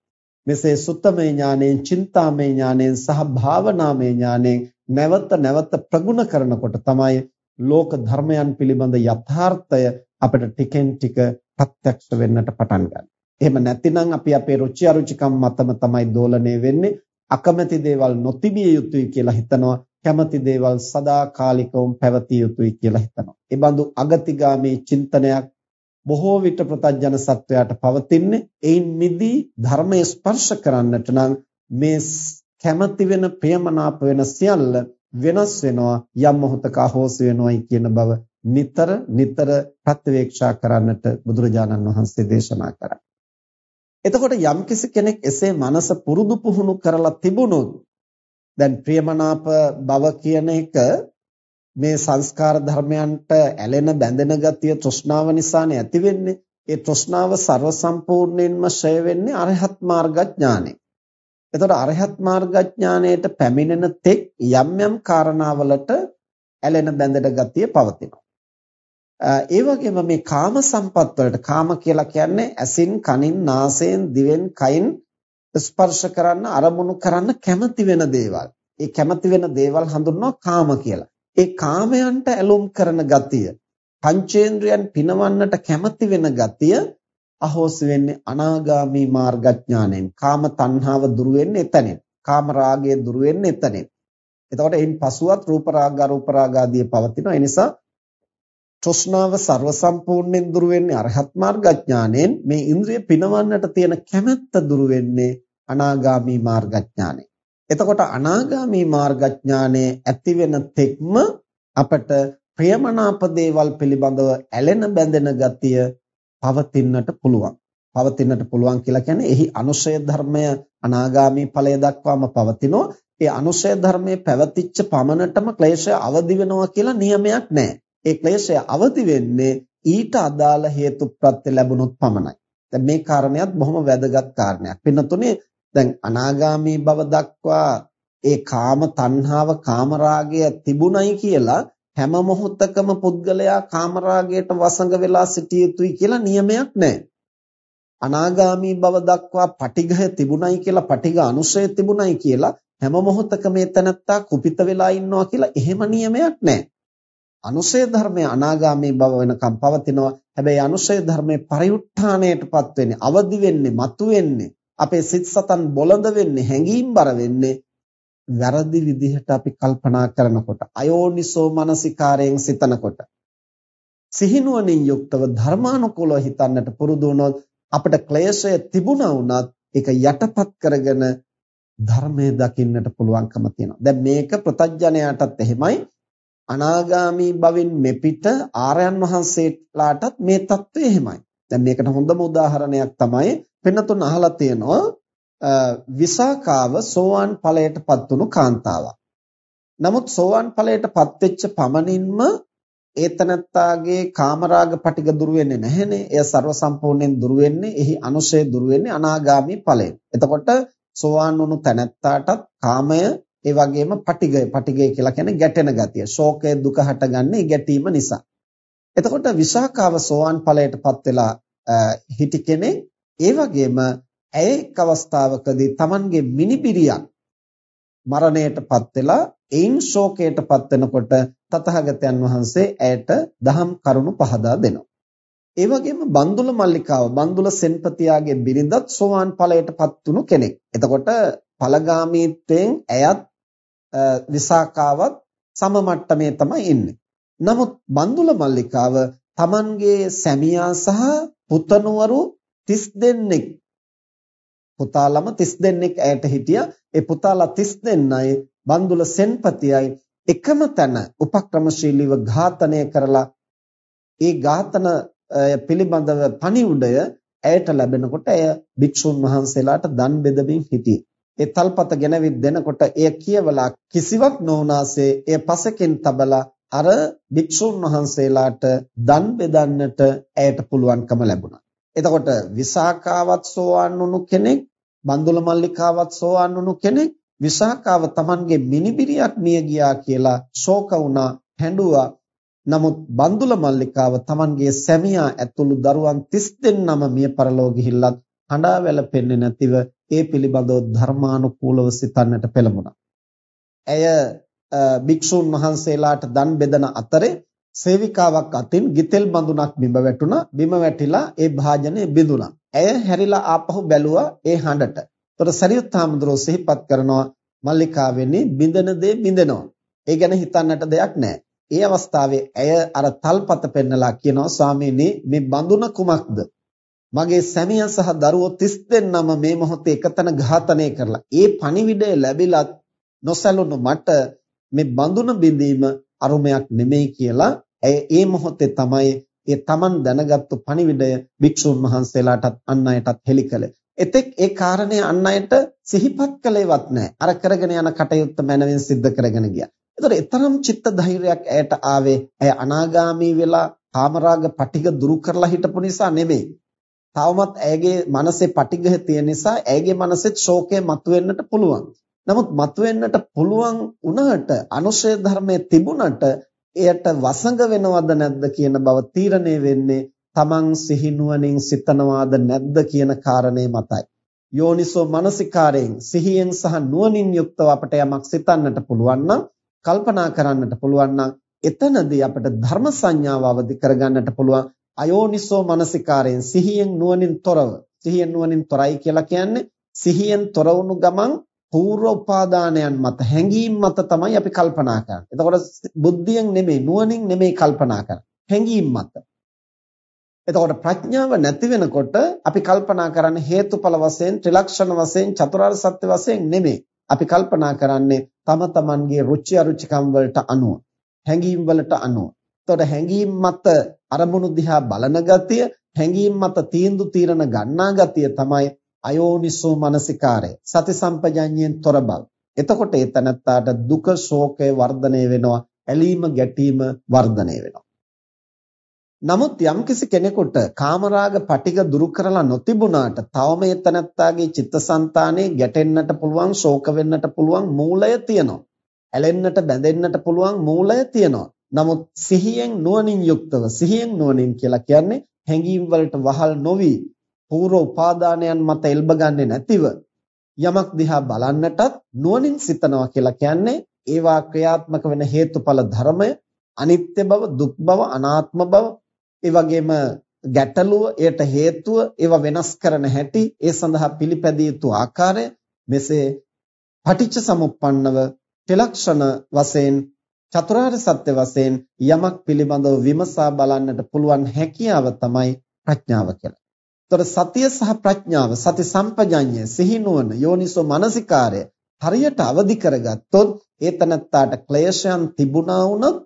මෙසේ සුත්තමේ ඥාණයෙන්, චින්තාමේ ඥාණයෙන් සහ භාවනාමේ ඥාණයෙන් නැවත නැවත ප්‍රගුණ කරනකොට තමයි ලෝක ධර්මයන් පිළිබඳ යථාර්ථය අපිට ටිකෙන් ටික ප්‍රත්‍යක්ෂ වෙන්නට පටන් ගන්නවා. එහෙම නැතිනම් අපි අපේ රුචි අරුචිකම් මතම තමයි දෝලණය වෙන්නේ. අකමැති දේවල් නොතිබිය යුතුයි කියලා හිතනවා. කැමති දේවල් සදාකාලිකවම පැවතිය යුතුයි කියලා හිතනවා. ඒ බඳු අගතිගාමී චින්තනයක් බොහෝ විට ප්‍රතඥ සත්වයාට පවතින්නේ එයින් මිදී ධර්මයේ ස්පර්ශ කරන්නට නම් මේ කැමති වෙන ප්‍රියමනාප වෙන සියල්ල වෙනස් වෙනවා යම් මොහොතක අහෝසි වෙනවයි කියන බව නිතර නිතර ප්‍රත්‍යවේක්ෂා කරන්නට බුදුරජාණන් වහන්සේ දේශනා කරා. එතකොට යම්කිසි කෙනෙක් එසේ මනස පුරුදු පුහුණු කරලා තිබුණොත් දැන් ප්‍රියමනාප බව කියන එක මේ සංස්කාර ධර්මයන්ට ඇලෙන බැඳෙන ගතිය තෘෂ්ණාව නිසානේ ඇති වෙන්නේ. ඒ තෘෂ්ණාව ਸਰව සම්පූර්ණයෙන්ම ඡය වෙන්නේ අරහත් මාර්ගඥානෙ. එතකොට අරහත් මාර්ගඥානයට පැමිණෙන තෙක් යම් යම් කාරණාවලට ඇලෙන බැඳෙන ගතිය පවතිනවා. ඒ වගේම මේ කාම සම්පත් වලට කාම කියලා කියන්නේ ඇසින් කනින් නාසයෙන් දිවෙන් කයින් ස්පර්ශ කරන්න අරමුණු කරන්න කැමති වෙන දේවල්. ඒ කැමති වෙන දේවල් හඳුන්වනවා කාම කියලා. ඒ කාමයන්ට ඇලුම් කරන ගතිය පංචේන්ද්‍රයන් පිනවන්නට කැමති වෙන ගතිය අහෝසි වෙන්නේ අනාගාමි මාර්ගඥාණයෙන්. කාම තණ්හාව දුරු වෙන්නේ එතනින්. කාම රාගය දුරු වෙන්නේ එතනින්. එතකොට එයින් පසුවත් රූප රාග අරූප රාග ආදී පවතිනවා. ඒ නිසා තෘෂ්ණාව ਸਰව සම්පූර්ණයෙන් දුරු වෙන්නේ අරහත් මාර්ගඥාණයෙන්. මේ ඉන්ද්‍රිය පිනවන්නට තියෙන කැමැත්ත දුරු වෙන්නේ අනාගාමි මාර්ගඥාණයෙන්. එතකොට අනාගාමී මාර්ගඥානයේ ඇති වෙන තෙක්ම අපට ප්‍රියමනාප දේවල් පිළිබඳව ඇලෙන බැඳෙන ගතිය පවතින්නට පුළුවන්. පවතින්නට පුළුවන් කියලා කියන්නේ එහි අනුශය ධර්මය අනාගාමී ඵලය දක්වාම පවතිනෝ. ඒ අනුශය ධර්මයේ පැවතිච්ච පමණටම ක්ලේශය අවදි වෙනවා කියලා නියමයක් නැහැ. ඒ ක්ලේශය අවදි වෙන්නේ ඊට අදාළ හේතු ප්‍රත්‍ය ලැබුණොත් පමණයි. දැන් මේ කාරණයක් බොහොම වැදගත් කාරණයක්. පින්නතුනේ දැන් අනාගාමී බව දක්වා ඒ කාම තණ්හාව කාමරාගය තිබුණයි කියලා හැම මොහොතකම පුද්ගලයා කාමරාගයට වසඟ වෙලා සිටිය යුතුයි කියලා නියමයක් නැහැ. අනාගාමී බව දක්වා පටිඝය තිබුණයි කියලා පටිඝ අනුශය තිබුණයි කියලා හැම මොහොතකම මේ තනත්තා කුපිත වෙලා ඉන්නවා කියලා එහෙම නියමයක් නැහැ. අනුශය ධර්මයේ අනාගාමී බව වෙනකම් පවතිනවා. හැබැයි අනුශය ධර්මයේ පරිඋත්ථාණයටපත් වෙන්නේ, අවදි වෙන්නේ, මතු වෙන්නේ අපේ සිත් සතන් බොළඳ වෙන්නේ හැඟීම් බර වෙන්නේ වැරදි විදිහට අපි කල්පනා කරනකොට අයෝනිසෝ මනසිකාරයෙන් සිතනකොට සිහිනුවණින් යුක්තව ධර්මානුකූලව හිතන්නට පුරුදු වුණොත් අපිට ක්ලේශය තිබුණා වුණත් ඒක යටපත් කරගෙන ධර්මය දකින්නට පුළුවන්කම තියෙනවා. දැන් මේක ප්‍රතඥයාටත් එහෙමයි අනාගාමි භවෙන් මෙපිට ආරයන් වහන්සේලාටත් මේ தත්ත්වය එහෙමයි. දැන් මේකට හොඳම උදාහරණයක් තමයි පෙන්නතුන් අහලා තියෙනවා විසාකාව සෝවාන් ඵලයටපත් වුණු කාන්තාවක්. නමුත් සෝවාන් ඵලයටපත් වෙච්ච පමණින්ම ඒතනත්තාගේ කාමරාග පටිග දුර වෙන්නේ නැහනේ. එය ਸਰව සම්පූර්ණයෙන් දුර වෙන්නේ, එහි අනුශය දුර වෙන්නේ අනාගාමී ඵලයෙන්. එතකොට සෝවාන් වුණු තැනැත්තාටත් කාමය ඒ වගේම පටිගය පටිගය කියලා කියන්නේ ගැටෙන ගතිය. ශෝකය දුක හටගන්නේ ගැටීම නිසා. එතකොට විසාකාව සෝවාන් ඵලයටපත් වෙලා හිටි කෙනෙක් ඒ වගේම ඇය එක් අවස්ථාවකදී Tamanගේ මිනිබිරියක් මරණයටපත් වෙලා එයින් ශෝකයටපත් වෙනකොට තථාගතයන් වහන්සේ ඇයට දහම් කරුණු පහදා දෙනවා. ඒ වගේම බන්දුල මල්ලිකාව බන්දුල සෙන්පතියාගේ බිරිඳත් සෝවාන් ඵලයටපත් වුණු කෙනෙක්. එතකොට ඵලගාමීත්වයෙන් ඇයත් විසාකාවත් සම මට්ටමේ තමයි ඉන්නේ. නමුත් බන්දුල මල්ලිකාව Tamanගේ සැමියා සහ පුතණුවරු 30 දෙනෙක් පුතාලම 30 දෙනෙක් ඇයට හිටියා. ඒ පුතාලා 30 දෙන්නයි බන්දුල සෙන්පතියයි එකම තැන උපක්‍රමශීලීව ඝාතනය කරලා ඒ ඝාතන පිළිබඳව පණිවුඩය ඇයට ලැබෙනකොට ඇය භික්ෂුන් වහන්සේලාට දන් බෙදමින් හිටියේ. ඒ තල්පත ගෙනවිත් දෙනකොට එය කියවලා කිසිවක් නොඋනාසේ එය පසකින් තබලා අර භික්ෂුන් වහන්සේලාට දන් බෙදන්නට ඇයට පුළුවන්කම ලැබුණා. එතකොට විසාකාවත් සෝවාන් වුණු කෙනෙක්, බන්දුල මල්ලිකාවත් සෝවාන් වුණු කෙනෙක් විසාකාව Tamanගේ මිනිබිරියක් මිය ගියා කියලා ශෝක වුණා, හැඬුවා. නමුත් බන්දුල මල්ලිකාව Tamanගේ සැමියා ඇතුළු දරුවන් 30 දෙනාම මිය පරලෝ ගිහිල්ලත් හඬා වැළපෙන්නේ නැතිව ඒ පිළිබඳව ධර්මානුකූලව සිතන්නට පෙළඹුණා. ඇය භික්ෂුන් වහන්සේලාට දන් බෙදන අතරේ සේවිකාවක් අතින් ගිතෙල් බඳුනක් බිම වැටුණා. බිම වැටිලා ඒ භාජනය බිඳුණා. ඇය හැරිලා ආපහු බැලුවා ඒ හඬට. ඒතර සරියුත් හාමුදුරුවෝ සිහිපත් කරනවා මල්ලිකාවෙනි බිඳෙන දේ බිඳෙනවා. ඒ ගැන හිතන්නට දෙයක් නැහැ. ඒ අවස්ථාවේ ඇය අර තල්පත පෙන්නලා කියනවා ස්වාමීනි මේ බඳුන කුමක්ද? මගේ සැමියා සහ දරුවෝ 30 දෙනාම මේ මොහොතේ එකතන ඝාතනය කරලා ඒ පණිවිඩය ලැබිලත් නොසැලුණු මට මේ බඳුන බිඳීම අරුමයක් නෙමෙයි කියලා ඇය ඒ මොහොතේ තමයි ඒ Taman දැනගත්තු පණිවිඩය භික්ෂුන් වහන්සේලාටත් අන් අයටත් හෙළි කළේ. එතෙක් ඒ කාරණය අන් අයට සිහිපත් කළේවත් නැහැ. අර කරගෙන යන කටයුත්ත මනවින් සිද්ධ කරගෙන ගියා. ඒතර ඊතරම් චිත්ත ධෛර්යයක් ඇයට ආවේ ඇය අනාගාමී වෙලා කාමරාග පටිග දුරු කරලා හිටපු නිසා නෙමෙයි. තවමත් ඇයගේ මනසේ පටිඝය තියෙන නිසා ඇයගේ මනසෙත් ශෝකය මතුවෙන්නට පුළුවන්. නමුත් මතුවෙන්නට පුළුවන් වුණාට අනුශය ධර්මයේ තිබුණට එයට වසඟ වෙනවද නැද්ද කියන බව තීරණය වෙන්නේ තමන් සිහිනුවණින් සිතනවාද නැද්ද කියන කාරණේ මතයි. යෝනිසෝ මනසිකාරයෙන් සිහියෙන් සහ නුවණින් යුක්තව අපට යමක් සිතන්නට පුළුවන් නම් කල්පනා කරන්නට පුළුවන් නම් එතනදී අපට ධර්ම සංඥාව අවදි කරගන්නට පුළුවන් අයෝනිසෝ මනසිකාරයෙන් සිහියෙන් නුවණින් තොරව සිහියෙන් නුවණින් තොරයි කියලා කියන්නේ සිහියෙන් තොර වුණු ගමන් පූර්ව උපාදානයන් මත හැඟීම් මත තමයි අපි කල්පනා කරන්නේ. එතකොට බුද්ධියෙන් නෙමෙයි නුවණින් නෙමෙයි කල්පනා කරන්නේ. හැඟීම් මත. එතකොට ප්‍රඥාව නැති වෙනකොට අපි කල්පනා කරන්නේ හේතුඵල වශයෙන් ත්‍රිලක්ෂණ වශයෙන් චතුරාර්ය සත්‍ය වශයෙන් නෙමෙයි. අපි කල්පනා කරන්නේ තම තමන්ගේ රුචි අරුචිකම් වලට අනුව, හැඟීම් වලට අනුව. එතකොට හැඟීම් මත අරමුණු දිහා බලන ගතිය, හැඟීම් මත තීන්දුව తీරන ගන්නා ගතිය තමයි අයෝනිසෝ මනසිකාරය. සති සම්පජඤ්ඤයෙන් තොර බව. එතකොට ඒ තනත්තාට දුක, ශෝකය වර්ධනය වෙනවා, ඇලීම, ගැටීම වර්ධනය වෙනවා. නමුත් යම්කිසි කෙනෙකුට කාමරාග පටිග දුරු කරලා නොතිබුණාට තවම ඒ තනත්තාගේ චිත්තසංතානයේ ගැටෙන්නට පුළුවන්, ශෝක වෙන්නට පුළුවන් මූලය තියෙනවා. ඇලෙන්නට බැඳෙන්නට පුළුවන් මූලය තියෙනවා. නමුත් සිහියෙන් නුවණින් යුක්තව සිහියෙන් නුවණින් කියලා කියන්නේ හැඟීම් වලට වහල් නොවි පූර්ව උපාදානයන් මත එල්බ ගන්නේ නැතිව යමක් දිහා බලන්නටත් නුවණින් සිතනවා කියලා කියන්නේ ඒවා ක්‍රියාත්මක වෙන හේතුඵල ධර්මය අනිත්‍ය බව දුක් බව අනාත්ම බව ඒ වගේම ගැටලුව එයට හේතුව ඒවා වෙනස් කරන හැටි ඒ සඳහා පිළිපැදිය යුතු ආකාරය මෙසේ පටිච්ච සමුප්පන්නව ත්‍රිලක්ෂණ වශයෙන් චතුරාර්ය සත්‍ය වශයෙන් යමක් පිළිබඳව විමසා බලන්නට පුළුවන් හැකියාව තමයි ප්‍රඥාව කියලා. ତොර සතිය සහ ප්‍රඥාව සති සම්පජඤ්ඤය සිහිනුවන යෝනිසෝ මනසිකාරය හරියට අවදි කරගත්තොත් ඒ තනත්තාට ක්ලේශයන් තිබුණා වුණොත්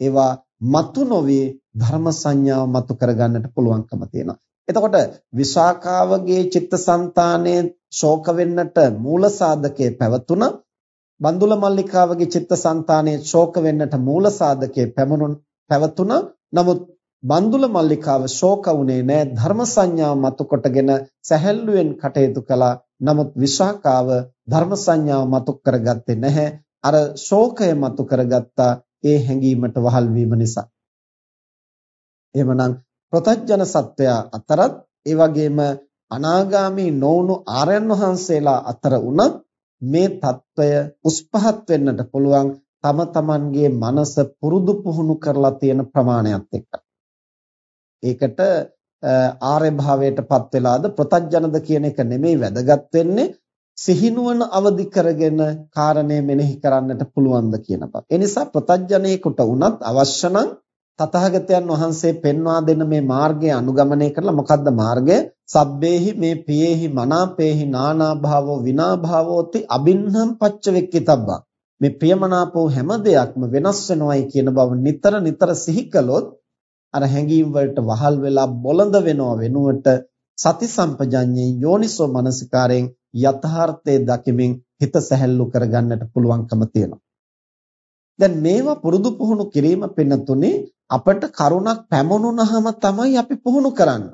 ඒවා මතු නොවේ ධර්ම සංඥාව මතු කරගන්නට පුළුවන්කම තියෙනවා. එතකොට විශාකාවගේ චිත්තසංතානයේ ශෝක වෙන්නට මූල සාධකයේ පැවතුණා බන්දුල මල්ලිකාවගේ චිත්තසංතානයේ ශෝක වෙන්නට මූල සාධකයේ පැමුණුන් පැවතුණා නමුත් බන්දුල මල්ලිකාව ශෝක වුණේ නැහැ ධර්ම සංඥාව මතු කොටගෙන සැහැල්ලුවෙන් කටයුතු කළා. නමුත් විශාකාව ධර්ම සංඥාව මතු කරගත්තේ නැහැ. අර ශෝකය මතු කරගත්තා. ඒ හැඟීමට වහල් වීම නිසා. එහෙමනම් ප්‍රතඥ සත්වයා අතරත් ඒ වගේම අනාගාමී නොවුණු ආරයන් වහන්සේලා අතර උනත් මේ తত্ত্বය උස්පහත් වෙන්නට පුළුවන්. තම තමන්ගේ මනස පුරුදු පුහුණු කරලා තියෙන ප්‍රමාණයත් එක්ක. ඒකට ආර්ය භාවයටපත් වෙලාද ප්‍රතඥද කියන එක නෙමෙයි වැදගත් වෙන්නේ සිහිනුවන අවදි කරගෙන කාරණේ මෙනෙහි කරන්නට පුළුවන්ද කියන බව. ඒ නිසා ප්‍රතඥයෙකුට උනත් අවශ්‍ය නම් තථාගතයන් වහන්සේ පෙන්වා දෙන මේ මාර්ගය අනුගමනය කරලා මොකද්ද මාර්ගය? සබ්බේහි මේ පියේහි මනාපේහි නානා භාවෝ විනා භාවෝති අබින්නම් පච්ච වෙක්කිතබ්බා. මේ ප්‍රියමනාපෝ හැම දෙයක්ම වෙනස් වෙනවයි කියන බව නිතර නිතර සිහි කළොත් අර හැඟීම් වලට වහල් වෙලා බොළඳ වෙනව වෙනුවට සති සම්පජඤ්ඤේ යෝනිසෝ මනසිකාරයෙන් යථාර්ථයේ දකිමින් හිත සැහැල්ලු කරගන්නට පුළුවන්කම තියෙනවා. දැන් මේවා පුරුදු පුහුණු කිරීම පින්නතුනේ අපට කරුණක් පැමුණුනහම තමයි අපි පුහුණු කරන්න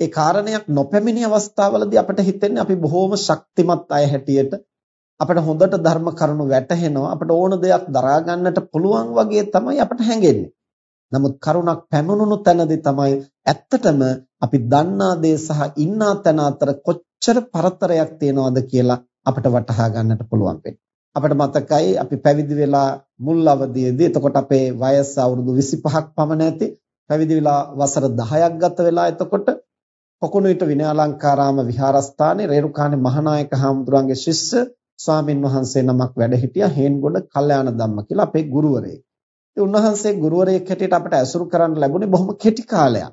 ඒ කාරණයක් නොපැමිණි අවස්ථාවලදී අපට හිතෙන්නේ අපි බොහොම ශක්තිමත් අය හැටියට අපට හොඳට ධර්ම කරුණු වැටහෙනවා අපට ඕන දෙයක් දරා ගන්නට පුළුවන් වගේ තමයි අපට හැඟෙන්නේ. නමුත් කරුණක් පැමුණුණු තැනදී තමයි ඇත්තටම අපි දන්නා දේ සහ ඉන්නා තැන අතර කොච්චර පරතරයක් තියෙනවද කියලා අපිට වටහා ගන්නට පුළුවන් වෙන්නේ. අපිට මතකයි අපි පැවිදි වෙලා මුල් අවදියේදී එතකොට අපේ වයස අවුරුදු 25ක් පමණ ඇති. පැවිදි වෙලා වසර 10ක් ගත වෙලා එතකොට පොකුණුවිට විනයාලංකාරාම විහාරස්ථානයේ රේරුකාණේ මහානායක හාමුදුරන්ගේ ශිෂ්‍ය ස්වාමින් වහන්සේ නමක් වැඩ හිටියා හේන්ගොඩ කල්යාණ ධම්ම කියලා අපේ ගුරුවරයෙක්. ඉතින් උන්වහන්සේ ගුරුවරයෙක් හැටියට අපට ඇසුරු කරන්න ලැබුණේ බොහොම කෙටි කාලයක්.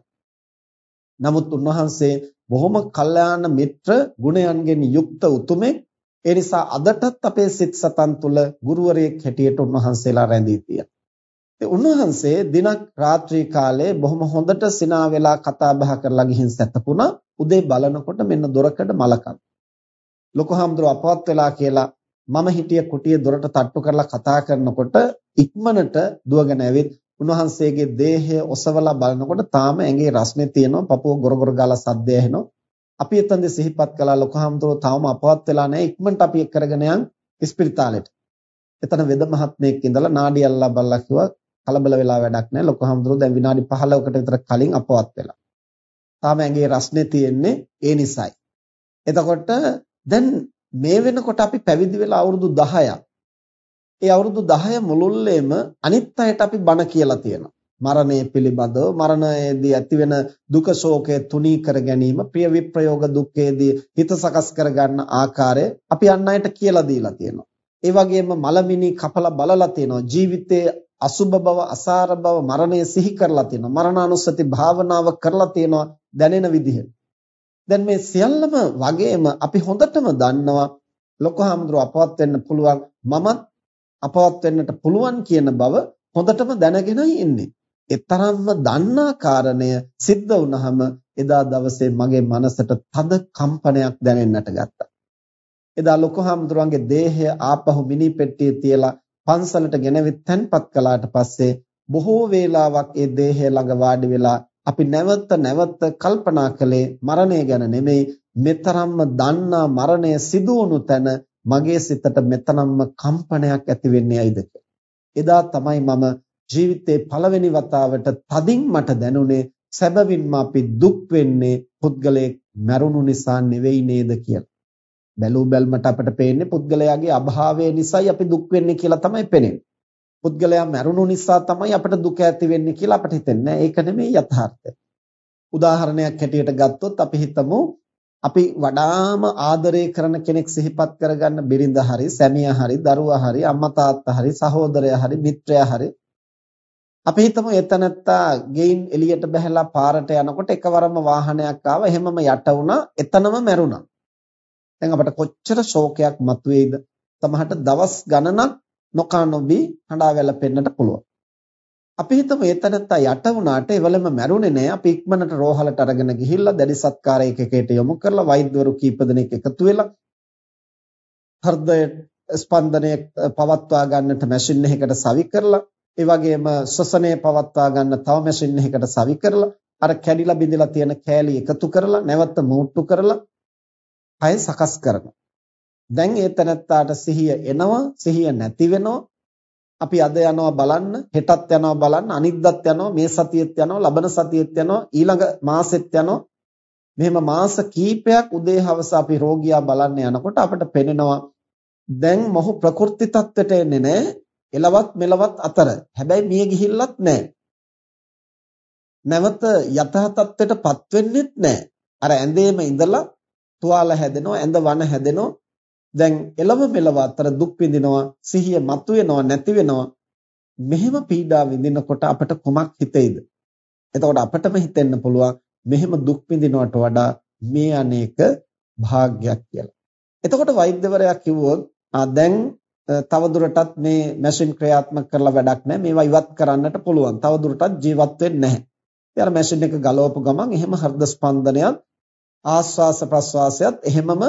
නමුත් උන්වහන්සේ බොහොම කල්යාණ මිත්‍ර ගුණයන්ගෙන් යුක්ත උතුමෙක් ඒ නිසා අදටත් අපේ සිත් සතන් තුල ගුරුවරයෙක් හැටියට උන්වහන්සේලා රැඳී තියෙනවා. ඒ උන්වහන්සේ දිනක් රාත්‍රී කාලේ බොහොම හොඳට සිනා වෙලා කතා බහ කරලා ගිහින් සැතපුණා. උදේ බලනකොට මෙන්න දොරකඩ මලකම්. ලොකු හාමුදුරුව අපවත් වෙලා කියලා මම හිටිය කුටිය දොරට තට්ටු කරලා කතා කරනකොට ඉක්මනට දුවගෙන ඇවිත් උන්වහන්සේගේ දේහය ඔසවලා බලනකොට තාම ඇඟේ රස්නේ තියෙනවා පපුව ගොරගොර ගාලා සද්දය ඇහෙනවා අපි එතනදී සිහිපත් කළා ලොකහාමුදුරුවෝ තාම අපවත් වෙලා නැහැ ඉක්මනට අපි එක් කරගෙන යන් ස්පිරිතාලෙට. එතන වෙද මහත්මයෙක් ඉඳලා නාඩි අල්ලා බලලා කිව්වා කලබල වෙලා වැඩක් නැහැ ලොකහාමුදුරුවෝ දැන් විනාඩි 15කට විතර කලින් අපවත් වෙලා. තාම ඇඟේ රස්නේ තියෙන්නේ ඒ නිසයි. එතකොට දැන් මේ වෙනකොට අපි පැවිදි වෙලා අවුරුදු 10ක්. ඒ අවුරුදු 10 මුළුල්ලේම අනිත් අයට අපි බණ කියලා තියෙනවා. මරණය පිළිබඳව මරණයේදී ඇතිවෙන දුක ශෝකය තුනී කර ගැනීම ප්‍රිය විප්‍රයෝග දුක්ඛයේදී හිත සකස් කර ගන්න ආකාරය අපි අන් අයට කියලා දීලා තියෙනවා. ඒ වගේම මලමිනි කපලා බලලා තියෙනවා. ජීවිතයේ අසුබ බව අසාර බව මරණය සිහි කරලා තියෙනවා. මරණානුස්සති භාවනාව කරලා තියෙනවා දැනෙන විදිහට. දැන් මේ සියල්ලම වගේම අපි හොඳටම දන්නවා ලොකු හාමුදුරුව අපවත් වෙන්න පුළුවන් මමත් අපවත් වෙන්නට පුළුවන් කියන බව හොඳටම දැනගෙනයි ඉන්නේ. ඒ තරම්ම දන්නා කාරණය සිද්ධ වුණාම එදා දවසේ මගේ මනසට තද කම්පනයක් දැනෙන්නට ගත්තා. එදා ලොකු හාමුදුරන්ගේ දේහය ආපහු මිනි පෙට්ටියේ තියලා පන්සලට ගෙනවිත් තැන්පත් කළාට පස්සේ බොහෝ වේලාවක් ඒ දේහය ළඟ වාඩි වෙලා අපි නැවත නැවත කල්පනා කළේ මරණය ගැන නෙමෙයි මෙතරම්ම දන්නා මරණය සිදු වුණු තැන මගේ සිතට මෙතරම්ම කම්පනයක් ඇති වෙන්නේ ඇයිද එදා තමයි මම ජීවිතේ පළවෙනි වතාවට තදින් මට දැනුනේ සැබවින්ම අපි දුක් වෙන්නේ පුද්ගලයෙක් මැරුණු නිසා නෙවෙයි නේද කියලා. බැලූ බැල්මට අපට පේන්නේ පුද්ගලයාගේ අභාවය නිසායි අපි දුක් වෙන්නේ කියලා තමයි පේන්නේ. පුද්ගලයා මැරුණු නිසා තමයි අපට දුක ඇති වෙන්නේ කියලා අපට හිතෙන්නේ. ඒක නෙමෙයි යථාර්ථය. උදාහරණයක් හැටියට ගත්තොත් අපි හිතමු අපි වඩාම ආදරය කරන කෙනෙක් සිහිපත් කරගන්න බිරිඳ හරි, සැමියා හරි, දරුවා හරි, අම්මා තාත්තා හරි, සහෝදරයා හරි, මිත්‍රයා හරි අපි හිතමු එතනත්තා ගෙයින් එළියට බහැලා පාරට යනකොට එකවරම වාහනයක් ආවා එහෙමම යට වුණා එතනම මැරුණා දැන් අපට කොච්චර ශෝකයක් මතුවේද තමහට දවස් ගණනක් නොකා නොබී හඬා වැළපෙන්නට පුළුවන් අපි හිතමු එතනත්තා යට වුණාට එවලම මැරුණේ නෑ අපි ඉක්මනට රෝහලට අරගෙන ගිහිල්ලා දැඩි සත්කාරයක එකකට යොමු කරලා වෛද්‍යවරු කීප දෙනෙක් එකතු වෙලා හෘදය ස්පන්දනය පවත්වා ගන්නට මැෂින් එකකට සවි කරලා ඒ වගේම ශ්වසනය පවත්වා ගන්න තව මැෂින් එකකට සවි කරලා අර කැඩිලා බිඳලා තියෙන කෑලි එකතු කරලා නැවත මූට්ටු කරලා අය සකස් කරනවා. දැන් ඒ තැනත්තාට සිහිය එනවා, සිහිය නැති වෙනවා. අපි අද යනවා බලන්න, හෙටත් යනවා බලන්න, අනිද්දාත් යනවා, මේ සතියෙත් යනවා, ලබන සතියෙත් යනවා, ඊළඟ මාසෙත් යනවා. මෙහෙම මාස කීපයක් උදේ හවස අපි රෝගියා බලන්න යනකොට අපිට පෙනෙනවා දැන් මොහු ප්‍රකෘති තත්ත්වයට එන්නේ නැහැ එලවත් මෙලවත් අතර. හැබැයි මිය ගිහිල්ලත් නැහැ. නැවත යථා තත්ත්වයටපත් වෙන්නෙත් නැහැ. අර ඇඳේම ඉඳලා තුවාල හැදෙනවා, ඇඳ වන හැදෙනවා. දැන් එළව මෙලව අතර දුක් විඳිනවා, සිහිය මතුවෙනවා, නැති වෙනවා. මෙහෙම පීඩා විඳිනකොට අපට කුමක් හිතෙයිද? එතකොට අපටම හිතෙන්න පුළුවන් මෙහෙම දුක් විඳිනවට වඩා මේ අනේක භාග්යක් කියලා. එතකොට වෛද්‍යවරයා කිව්වොත් දැන් තවදුරටත් මේ මැෂින් ක්‍රියාත්මක කරලා වැඩක් නැහැ. මේවා ඉවත් කරන්නට පුළුවන්. තවදුරටත් ජීවත් වෙන්නේ නැහැ. ඉතින් අර මැෂින් එක ගලවපු ගමන් එහෙම හෘද ස්පන්දනයත් ආස්වාස ප්‍රස්වාසයත් එහෙමම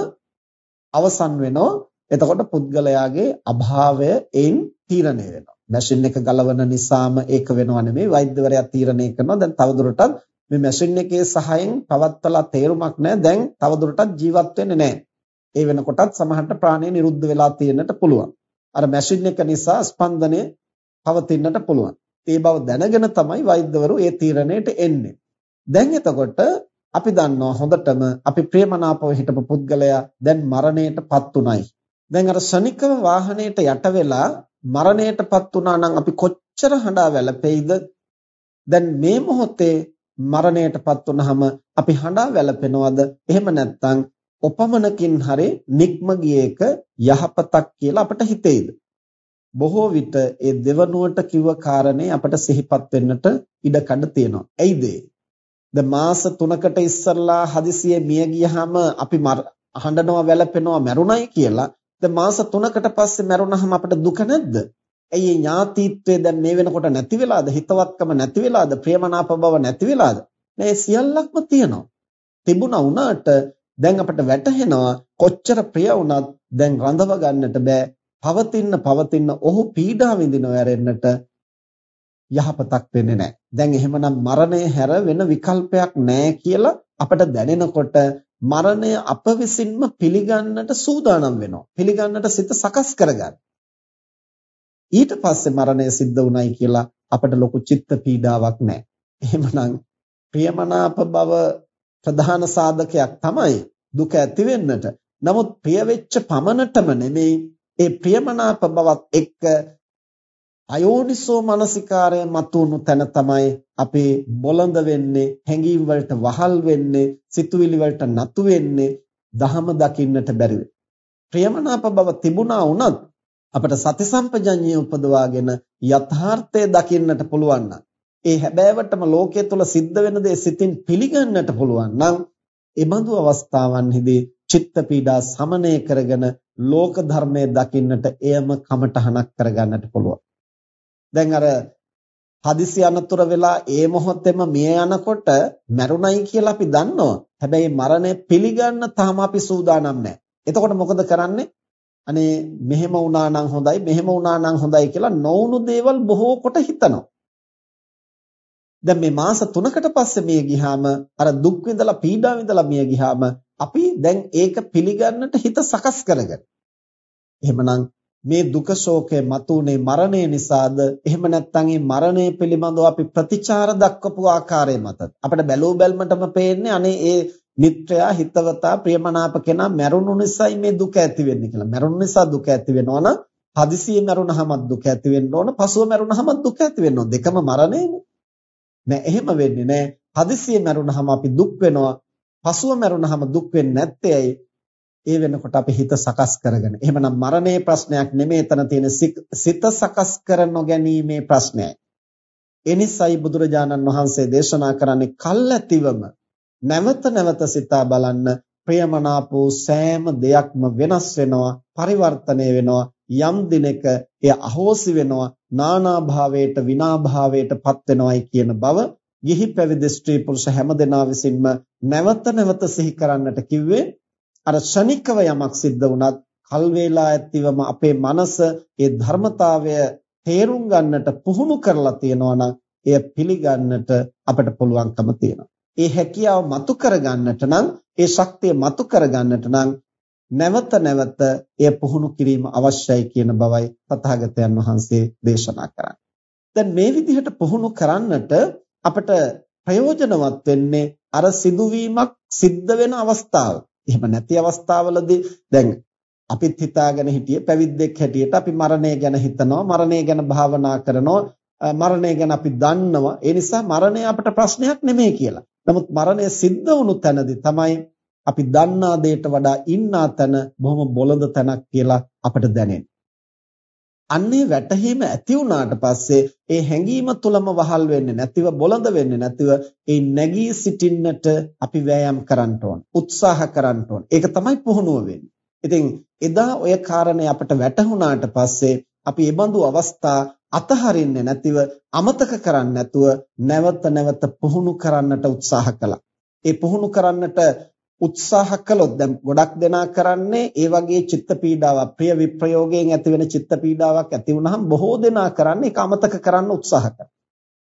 අවසන් වෙනවා. එතකොට පුද්ගලයාගේ අභාවය එයින් තීරණය වෙනවා. මැෂින් එක ගලවන නිසාම ඒක වෙනව නෙමෙයි වෛද්‍යවරයා තීරණය කරනවා. දැන් තවදුරටත් මේ මැෂින් එකේ සහයෙන් පවත්වලා තේරුමක් නැහැ. දැන් තවදුරටත් ජීවත් වෙන්නේ නැහැ. ඒ වෙනකොටත් සමහරට ප්‍රාණය නිරුද්ධ වෙලා තියෙන්නට පුළුවන්. අර මැෂින් එක නිසා ස්පන්දනය පවතින්නට පුළුවන්. ඒ බව දැනගෙන තමයි වෛද්‍යවරු ඒ තීරණයට එන්නේ. දැන් එතකොට අපි දන්නවා හොඳටම අපි ප්‍රේමනාපව හිටපු පුද්ගලයා දැන් මරණයටපත් උනායි. දැන් අර ශනිකව වාහනයට යට වෙලා මරණයටපත් උනා නම් අපි කොච්චර හඬා වැළපෙයිද? දැන් මේ මොහොතේ මරණයටපත් වුනහම අපි හඬා වැළපෙනවද? එහෙම නැත්නම් ඔපමණකින් හරි නික්ම ගියේක යහපතක් කියලා අපට හිතෙයිද? බොහෝ විට ඒ දෙවනුවට කිව්ව කාරණේ අපට සිහිපත් වෙන්නට ඉඩ කඩ තියෙනවා. ඇයිද? ද මාස 3කට ඉස්සරලා හදිසියෙ මිය ගියහම අපි හඬනවා වැළපෙනවා මැරුණයි කියලා ද මාස 3කට පස්සේ මැරුණහම අපට දුක නැද්ද? ඇයි ඥාතිත්වය දැන් මේ වෙනකොට නැති වෙලාද? හිතවත්කම නැති වෙලාද? ප්‍රේමනාප බව නැති වෙලාද? මේ සියල්ලක්ම තියෙනවා. තිබුණා වුණාට දැන් අපිට වැටහෙනවා කොච්චර ප්‍රිය වුණත් දැන් රඳව ගන්නට බෑ. පවතින පවතින ඔහු පීඩා විඳිනව ඇරෙන්නට යහපතක් වෙන්නේ නැහැ. දැන් එහෙමනම් මරණය හැර වෙන විකල්පයක් නැහැ කියලා අපට දැනෙනකොට මරණය අප විසින්ම පිළිගන්නට සූදානම් වෙනවා. පිළිගන්නට සිත සකස් කරගන්න. ඊට පස්සේ මරණය සිද්ධ වුණයි කියලා අපට ලොකු චිත්ත පීඩාවක් නැහැ. එහෙමනම් ප්‍රියමනාප බව ප්‍රධාන සාධකයක් තමයි දුක ඇති වෙන්නට. නමුත් ප්‍රිය වෙච්ච පමණටම නෙමෙයි ඒ ප්‍රියමනාප බවත් එක්ක අයෝනිසෝ මනසිකාරය මතුණු තැන තමයි අපි බොළඳ වෙන්නේ, හැඟීම් වලට වහල් වෙන්නේ, සිතුවිලි වලට නතු වෙන්නේ, දහම දකින්නට බැරි ප්‍රියමනාප බව තිබුණා වුණත් අපට සති සම්පජඤ්ඤය උපදවාගෙන යථාර්ථය දකින්නට පුළුවන් නම් ඒ හැබෑවටම ලෝකයේ තුල සිද්ධ වෙන දේ සිතින් පිළිගන්නට පුළුවන් නම් ඒ බඳු අවස්ථාවන්හිදී චිත්ත පීඩා සමනය කරගෙන ලෝක ධර්මයේ දකින්නට එයම කමටහනක් කරගන්නට පුළුවන්. දැන් අර හදිසි අනතුර වෙලා ඒ මොහොතේම මිය යනකොට මැරුණයි කියලා අපි දන්නවා. හැබැයි මරණය පිළිගන්න තාම අපි සූදානම් නැහැ. එතකොට මොකද කරන්නේ? අනේ මෙහෙම වුණා නම් හොඳයි මෙහෙම වුණා නම් හොඳයි කියලා නොවුණු දේවල් බොහෝ කොට හිතනවා. දැන් මේ මාස 3කට පස්සේ මිය ගියාම අර දුක් විඳලා පීඩා විඳලා මිය ගියාම අපි දැන් ඒක පිළිගන්නට හිත සකස් කරගන්න. එහෙමනම් මේ දුක ශෝකය මතුනේ මරණය නිසාද එහෙම නැත්නම් මේ මරණය පිළිබඳව අපි ප්‍රතිචාර දක්වපු ආකාරය මතද අපිට බැලූ බැල්මටම පේන්නේ අනේ ඒ මිත්‍රයා හිතවතා ප්‍රියමනාප කෙනා මැරුණු නිසායි මේ දුක ඇති වෙන්නේ කියලා. මැරුණු නිසා දුක ඇති වෙනවා නම් හදිසියෙ මැරුණහම දුක ඇති වෙන්න ඕන, පසුව මැරුණහම දුක ඇති වෙන්න ඕන. දෙකම මරණයනේ. නෑ එහෙම වෙන්නේ නෑ. හදිසියෙ මැරුණහම අපි දුක් වෙනවා. පසුව මැරුණහම දුක් වෙන්නේ නැත්තේ ඇයි? ඒ වෙනකොට අපි හිත සකස් කරගෙන. එහෙමනම් මරණයේ ප්‍රශ්නයක් නෙමෙයි එතන තියෙන සිත සකස් කර නොගැනීමේ ප්‍රශ්නයයි. එනිසයි බුදුරජාණන් වහන්සේ දේශනා කරන්නේ කල්ැතිවම නැවත නැවත සිතා බලන්න ප්‍රියමනාපෝ සෑම දෙයක්ම වෙනස් වෙනවා පරිවර්තනය වෙනවා යම් දිනක එය අහෝසි වෙනවා නානා භාවයට විනා භාවයට පත් වෙනවයි කියන බව ගිහි පැවිදි ස්ත්‍රී පුරුෂ හැමදෙනා විසින්ම නැවත නැවත සිහි කරන්නට කිව්වේ අර ශනිකව යමක් සිද්ධ වුණත් කල් වේලා ඇතිවම අපේ මනස ඒ ධර්මතාවය තේරුම් ගන්නට පුහුණු කරලා තියෙනවා නම් එය පිළිගන්නට අපට පුළුවන්කම තියෙනවා. ඒ හැකියාව මතු කරගන්නට නම් ඒ ශක්තිය මතු කරගන්නට නම් නැවත නැවත එය පුහුණු කිරීම අවශ්‍යයි කියන බවයි තථාගතයන් වහන්සේ දේශනා කරන්නේ. දැන් මේ විදිහට පුහුණු කරන්නට අපට ප්‍රයෝජනවත් වෙන්නේ අර සිදුවීමක් සිද්ධ වෙන අවස්ථාව. එහෙම නැති අවස්ථාවලදී දැන් අපිත් හිතාගෙන හිටියේ පැවිද්දෙක් හැටියට අපි මරණය ගැන හිතනවා මරණය ගැන භාවනා කරනවා මරණය ගැන අපි දන්නවා ඒ නිසා මරණය අපට ප්‍රශ්නයක් නෙමෙයි කියලා. නමුත් මරණය සිද්ධ වුණු තැනදී තමයි අපි දන්නා දෙයට වඩා ඉන්නා තැන බොහොම බොළඳ තැනක් කියලා අපට දැනෙන්නේ. අන්නේ වැටහීම ඇති වුණාට පස්සේ ඒ හැඟීම තුලම වහල් වෙන්නේ නැතිව බොළඳ වෙන්නේ නැතිව ඒ නැගී සිටින්නට අපි වෑයම් කරන්න ඕන. උත්සාහ කරන්න ඕන. ඒක තමයි පුහුණුව වෙන්නේ. ඉතින් එදා ඔය කාරණේ අපිට වැටහුණාට පස්සේ අපි මේ බඳු අවස්ථා අතහරින්නේ නැතිව අමතක කරන්නේ නැතුව නැවත නැවත පුහුණු කරන්නට උත්සාහ කළා. ඒ පුහුණු කරන්නට උත්සාහ කළොත් දැන් ගොඩක් දෙනා කරන්නේ ඒ වගේ චිත්ත පීඩාවක් ප්‍රිය විප්‍රයෝගයෙන් ඇති වෙන චිත්ත පීඩාවක් ඇති වුනහම බොහෝ දෙනා කරන්නේ ඒක අමතක කරන්න උත්සාහ කරනවා.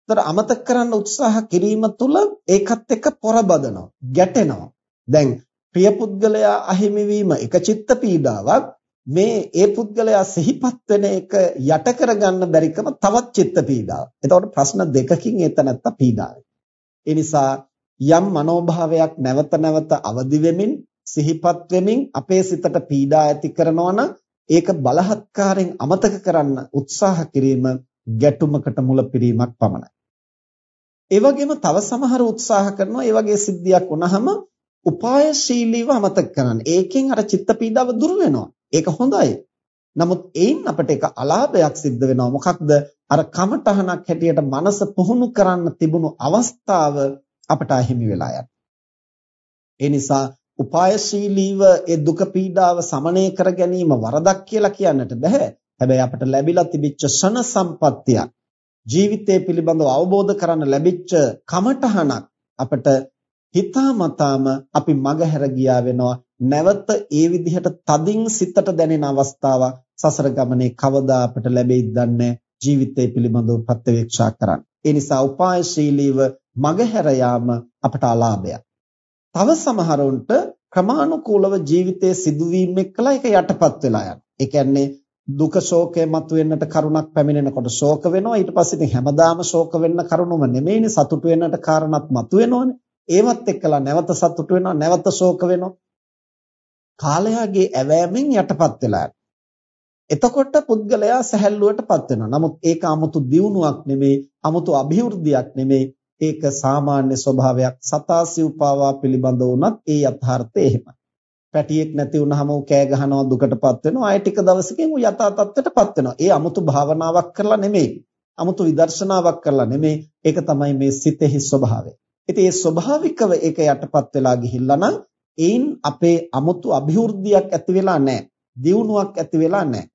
ඒතර අමතක කරන්න උත්සාහ කිරීම තුළ ඒකත් එක්ක පොරබදනවා, ගැටෙනවා. දැන් ප්‍රිය පුද්ගලයා අහිමි වීම එක චිත්ත පීඩාවක් මේ ඒ පුද්ගලයා සිහිපත් වෙන එක යට කරගන්න බැරිකම තවත් චිත්ත පීඩාවක්. එතකොට ප්‍රශ්න දෙකකින් එතනත්ත පීඩාවයි. ඒ නිසා යම් මනෝභාවයක් නැවත නැවත අවදි වෙමින් සිහිපත් වෙමින් අපේ සිතට පීඩා ඇති කරනවා නම් ඒක බලහත්කාරයෙන් අමතක කරන්න උත්සාහ කිරීම ගැටුමකට මුල පිරීමක් පමණයි. ඒ වගේම තව සමහර උත්සාහ කරනවා ඒ වගේ සිද්ධියක් වුණාම උපායශීලීව අමතක කරන්න. ඒකෙන් අර චිත්ත පීඩාව දුර වෙනවා. ඒක හොඳයි. නමුත් ඒන් අපිට එක අලාභයක් සිද්ධ වෙනවා. මොකක්ද? අර කමටහනක් හැටියට මනස පුහුණු කරන්න තිබුණු අවස්ථාව අපට අහිමි වෙලා යනවා. ඒ නිසා උපායශීලීව ඒ දුක පීඩාව සමනය කර ගැනීම වරදක් කියලා කියන්නට බෑ. හැබැයි අපට ලැබිලා තිබිච්ච ෂණ සම්පත්තිය ජීවිතය පිළිබඳව අවබෝධ කරන්න ලැබිච්ච කමටහනක් අපට හිතාමතාම අපි මගහැර ගියා වෙනවා නැවත ඒ විදිහට තදින් සිතට දැනෙන අවස්ථාවක් සසර ගමනේ කවදා අපට ලැබෙයිද දන්නේ ජීවිතය පිළිබඳව ප්‍රත්‍යවේක්ෂා කරන්න. ඒ නිසා උපායශීලීව මගහැර යාම අපට අලාභයක්. තව සමහරුන්ට ක්‍රමානුකූලව ජීවිතයේ සිදුවීම් එක්කලා ඒක යටපත් වෙලා යනවා. ඒ කියන්නේ දුක ශෝකය මතුවෙන්නට කරුණක් පැමිණෙනකොට ශෝක වෙනවා ඊට පස්සේ ඉතින් හැමදාම ශෝක වෙන්න කරුණුම නෙමෙයිනේ සතුට වෙන්නට කාරණාවක් මතුවෙනවනේ ඒවත් එක්කලා නැවත සතුට වෙනවා නැවත ශෝක වෙනවා කාලයාගේ ඇවෑමෙන් යටපත් වෙලා එතකොට පුද්ගලයා සැහැල්ලුවටපත් වෙනවා. නමුත් ඒක 아무තු දියුණුවක් නෙමෙයි, 아무තු અભිවෘද්ධියක් නෙමේ ඒක සාමාන්‍ය ස්වභාවයක් සතාසි උපාවා පිළිබඳ වුණත් ඒ යථාර්ථය එහෙමයි. පැටියෙක් නැති වුනහම ඌ කෑ ගහනවා දුකටපත් වෙනවා අය ටික දවසකින් ඌ යථා තත්ත්වයටපත් වෙනවා. ඒ 아무තු භාවනාවක් කරලා නෙමෙයි. 아무තු විදර්ශනාවක් කරලා නෙමෙයි. ඒක තමයි මේ සිතෙහි ස්වභාවය. ඉතින් ඒ ස්වභාවිකව ඒක යටපත් වෙලා ගිහිල්ලා නම් ඒන් අපේ 아무තු અભිවෘද්ධියක් ඇති වෙලා නැහැ. දියුණුවක් ඇති වෙලා නැහැ.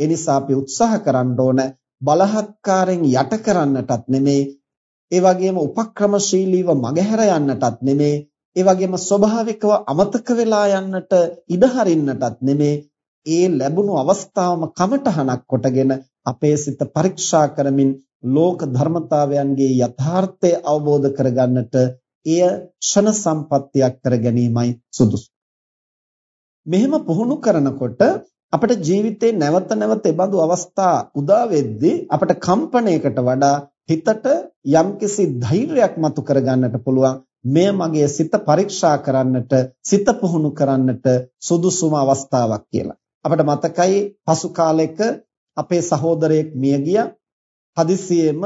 ඒ නිසා අපි උත්සාහ කරන්න ඕන බලහත්කාරයෙන් යට කරන්නටත් නෙමෙයි ඒ වගේම උපක්‍රමශීලීව මගහැර යන්නටත් නෙමෙයි ඒ වගේම ස්වභාවිකව අමතක වෙලා යන්නට ඉඩ හරින්නටත් නෙමෙයි ඒ ලැබුණු අවස්ථාවම කමටහනක් කොටගෙන අපේ සිත පරීක්ෂා කරමින් ලෝක ධර්මතාවයන්ගේ යථාර්ථය අවබෝධ කරගන්නට එය ෂණ සම්පත්තියක් කර ගැනීමයි සුදුසු. මෙහෙම පුහුණු කරනකොට අපට ජීවිතේ නැවත නැවත බඳු අවස්ථා උදා වෙද්දී අපට කම්පණයකට වඩා හිතට යම්කිසි ධෛර්යයක් මතු කරගන්නට පුළුවන් මෙය මගේ සිත පරීක්ෂා කරන්නට සිත පුහුණු කරන්නට සුදුසුම අවස්ථාවක් කියලා. අපට මතකයි පසු කාලෙක අපේ සහෝදරයෙක් මිය ගියා. හදිසියෙම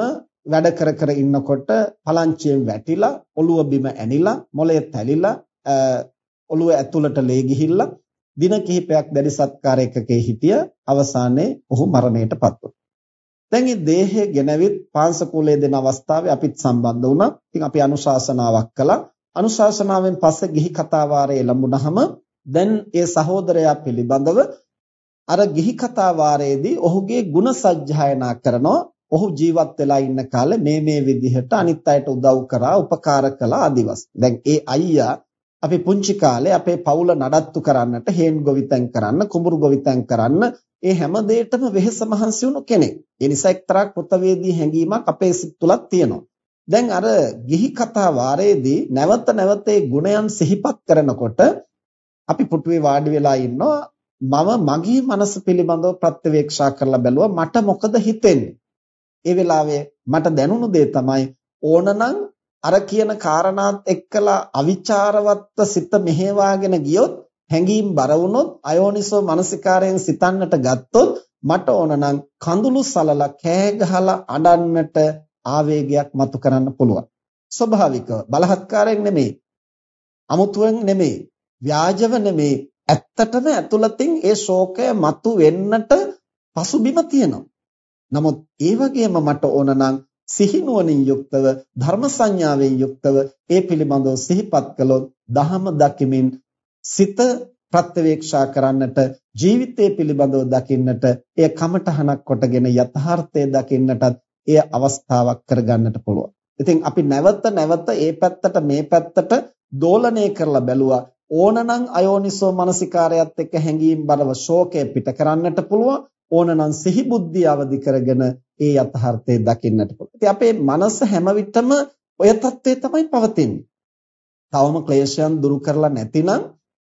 වැඩ කර කර ඉන්නකොට පලංචියෙන් වැටිලා ඔළුව බිම ඇනිලා මොළය තැලිලා ඔළුව ඇතුළට ලේ ගිහිල්ලා දින කිහිපයක් දැඩි සත්කාර එකකේ හිටිය අවසානයේ ඔහු මරණයටපත් වුණා. දැන් මේ දේහය ගෙනවිත් පාංශකූලයේ දෙන අවස්ථාවේ අපිත් සම්බන්ධ වුණා. ඉතින් අපි අනුශාසනාවක් කළා. අනුශාසනාවෙන් පස්සේ ගිහි කතා වාරයේ ලැබුණාම දැන් ඒ සහෝදරයා පිළිබඳව අර ගිහි කතා වාරයේදී ඔහුගේ ಗುಣ සජ්ජායනා කරනවා. ඔහු ජීවත් වෙලා ඉන්න කාලේ මේ මේ විදිහට අනිත් අයට උදව් කරා, උපකාර කළා ආදිවස්. දැන් ඒ අයියා අපි පුංචි කාලේ අපේ පවුල නඩත්තු කරන්නට හේන් ගොවිතැන් කරන්න කුඹුරු ගොවිතැන් කරන්න ඒ හැම දෙයකටම වෙහෙස මහන්සි වුණු කෙනෙක්. ඒ නිසා එක්තරා කෘතවේදී හැඟීමක් අපේ සිත් තුලක් තියෙනවා. දැන් අර ගිහි කතා වාරයේදී නැවත නැවත ඒ ගුණයන් සිහිපත් කරනකොට අපි පුටුවේ වාඩි වෙලා ඉන්නවා මම මගේ මනස පිළිබඳව ප්‍රත්‍යවේක්ෂා කරලා බැලුවා මට මොකද හිතෙන්නේ. ඒ වෙලාවේ මට දැනුණු දේ තමයි ඕනනම් අර කියන කාරණාත් එක්කලා අවිචාරවත්ව සිත මෙහෙවාගෙන ගියොත් හැඟීම් බර වුණොත් අයෝනිසෝ මනසිකාරයෙන් සිතන්නට ගත්තොත් මට ඕන නම් කඳුළු සලලා කෑ ගහලා අඬන්නට ආවේගයක් මතු කරන්න පුළුවන් ස්වභාවිකව බලහත්කාරයෙන් නෙමෙයි අමුතුවෙන් නෙමෙයි ව්‍යාජව නෙමෙයි ඇත්තටම ඇතුළතින් ඒ ශෝකය මතු වෙන්නට පසුබිම තියෙනවා. නමුත් ඒ වගේම මට ඕන නම් සිහිනුවණින් යුක්තව ධර්ම සංඥාවෙන් යුක්තව ඒ පිළිබඳව සිහිපත් කළොත් දහම දකිමින් සිත ප්‍රත්‍යවේක්ෂා කරන්නට ජීවිතය පිළිබඳව දකින්නට එය කමඨහනක් කොටගෙන යථාර්ථය දකින්නටත් එය අවස්ථාවක් කරගන්නට පුළුවන්. ඉතින් අපි නැවත නැවත ඒ පැත්තට මේ පැත්තට දෝලණය කරලා බැලුවා ඕනනම් අයෝනිසෝ මනසිකාරයත් එක්ක හැංගීම් බලව ශෝකය පිට කරන්නට පුළුවන් ඕනනම් සිහි බුද්ධිය අවදි කරගෙන ඒ යථාර්ථය දකින්නට පුළුවන්. ඉතින් අපේ මනස හැම විටම ඔය தත්ත්වය තමයි පවතින්නේ. තවම ක්ලේශයන් දුරු කරලා නැතිනම්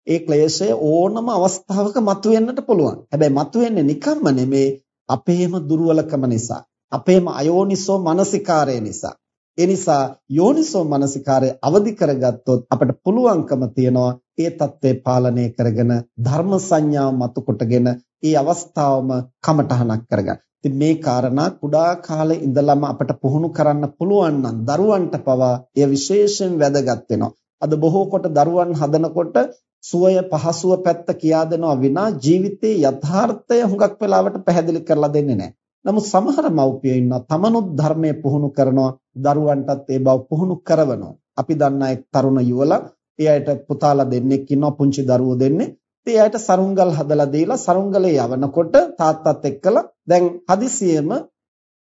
ඒ ක්ලේශය ඕනම අවස්ථාවක මතුවෙන්නට පුළුවන්. හැබැයි මතුවෙන්නේ නිකම්ම නෙමේ අපේම දුර්වලකම නිසා. අපේම අයෝනිසෝ මනසිකාරය නිසා. ඒ නිසා යෝනිසෝ මනසිකාරය අවදි කරගත්තොත් අපිට පුළුවන්කම තියනවා ඒ தත්ත්වය පාලනය කරගෙන ධර්ම සංඥාව මතු කොටගෙන ඒ අවස්ථාවම කමටහනක් කරගන්න. ඉතින් මේ කාරණා කුඩා කාලේ ඉඳලම අපිට පුහුණු කරන්න පුළුවන් නම් දරුවන්ට පවා එය විශේෂයෙන් වැදගත් වෙනවා. අද බොහෝ කොට දරුවන් හදනකොට සුවය පහසුව පැත්ත කියා දෙනවා විනා ජීවිතයේ යථාර්ථය හුඟක් වෙලාවට පැහැදිලි කරලා දෙන්නේ නැහැ. නමුත් සමහර මව්පියෝ ඉන්නවා තමනුත් ධර්මයේ පුහුණු කරනවා දරුවන්ටත් ඒ බව පුහුණු කරවනවා. අපි දන්නා එක් තරුණ යුවලා ඒ අයට පුතාලා දෙන්නෙක් ඉන්නවා පුංචි දරුවෝ දෙන්නේ. ඒ අයට සරුංගල් හදලා දීලා සරුංගලේ යවනකොට තාත්තත් එක්කලා දැන් හදිසියෙම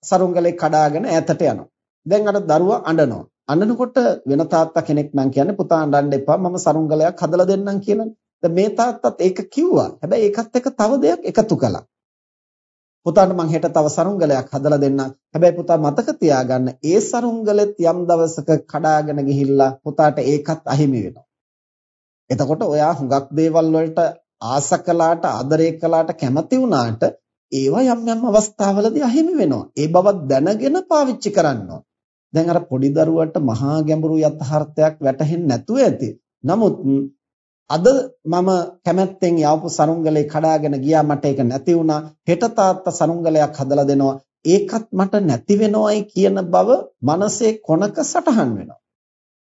සරුංගලේ කඩාගෙන ඈතට යනවා. දැන් අර දරුවා අඬනවා. අඬනකොට වෙන තාත්තා කෙනෙක් නම් කියන්නේ පුතා අඬන්න එපා මම සරුංගලයක් හදලා දෙන්නම් කියලානේ. දැන් මේ තාත්තත් ඒක කිව්වා. හැබැයි ඒකත් එක්ක තව දෙයක් එකතු කළා. පුතාට මං හෙට තව සරුංගලයක් හදලා දෙන්නම්. හැබැයි පුතා මතක තියාගන්න ඒ සරුංගලෙත් යම් දවසක කඩාගෙන ගිහිල්ලා පුතාට ඒකත් අහිමි වෙනවා. එතකොට ඔයා හුඟක් දේවල් වලට ආස කළාට ආදරය කළාට කැමති වුණාට ඒවා යම් යම් අවස්ථාවලදී අහිමි වෙනවා. ඒ බව දැනගෙන පාවිච්චි කරන්න දැන් අර පොඩි දරුවට මහා ගැඹුරු යථාර්ථයක් වැටහෙන්නේ නැතුව ඇති. නමුත් අද මම කැමැත්තෙන් යවපු සරුංගලේ කඩාගෙන ගියා මට ඒක නැති වුණා. හෙට තාත්තා සරුංගලයක් හදලා දෙනවා. ඒකත් මට නැති වෙනවයි කියන බව මනසේ කොනක සටහන් වෙනවා.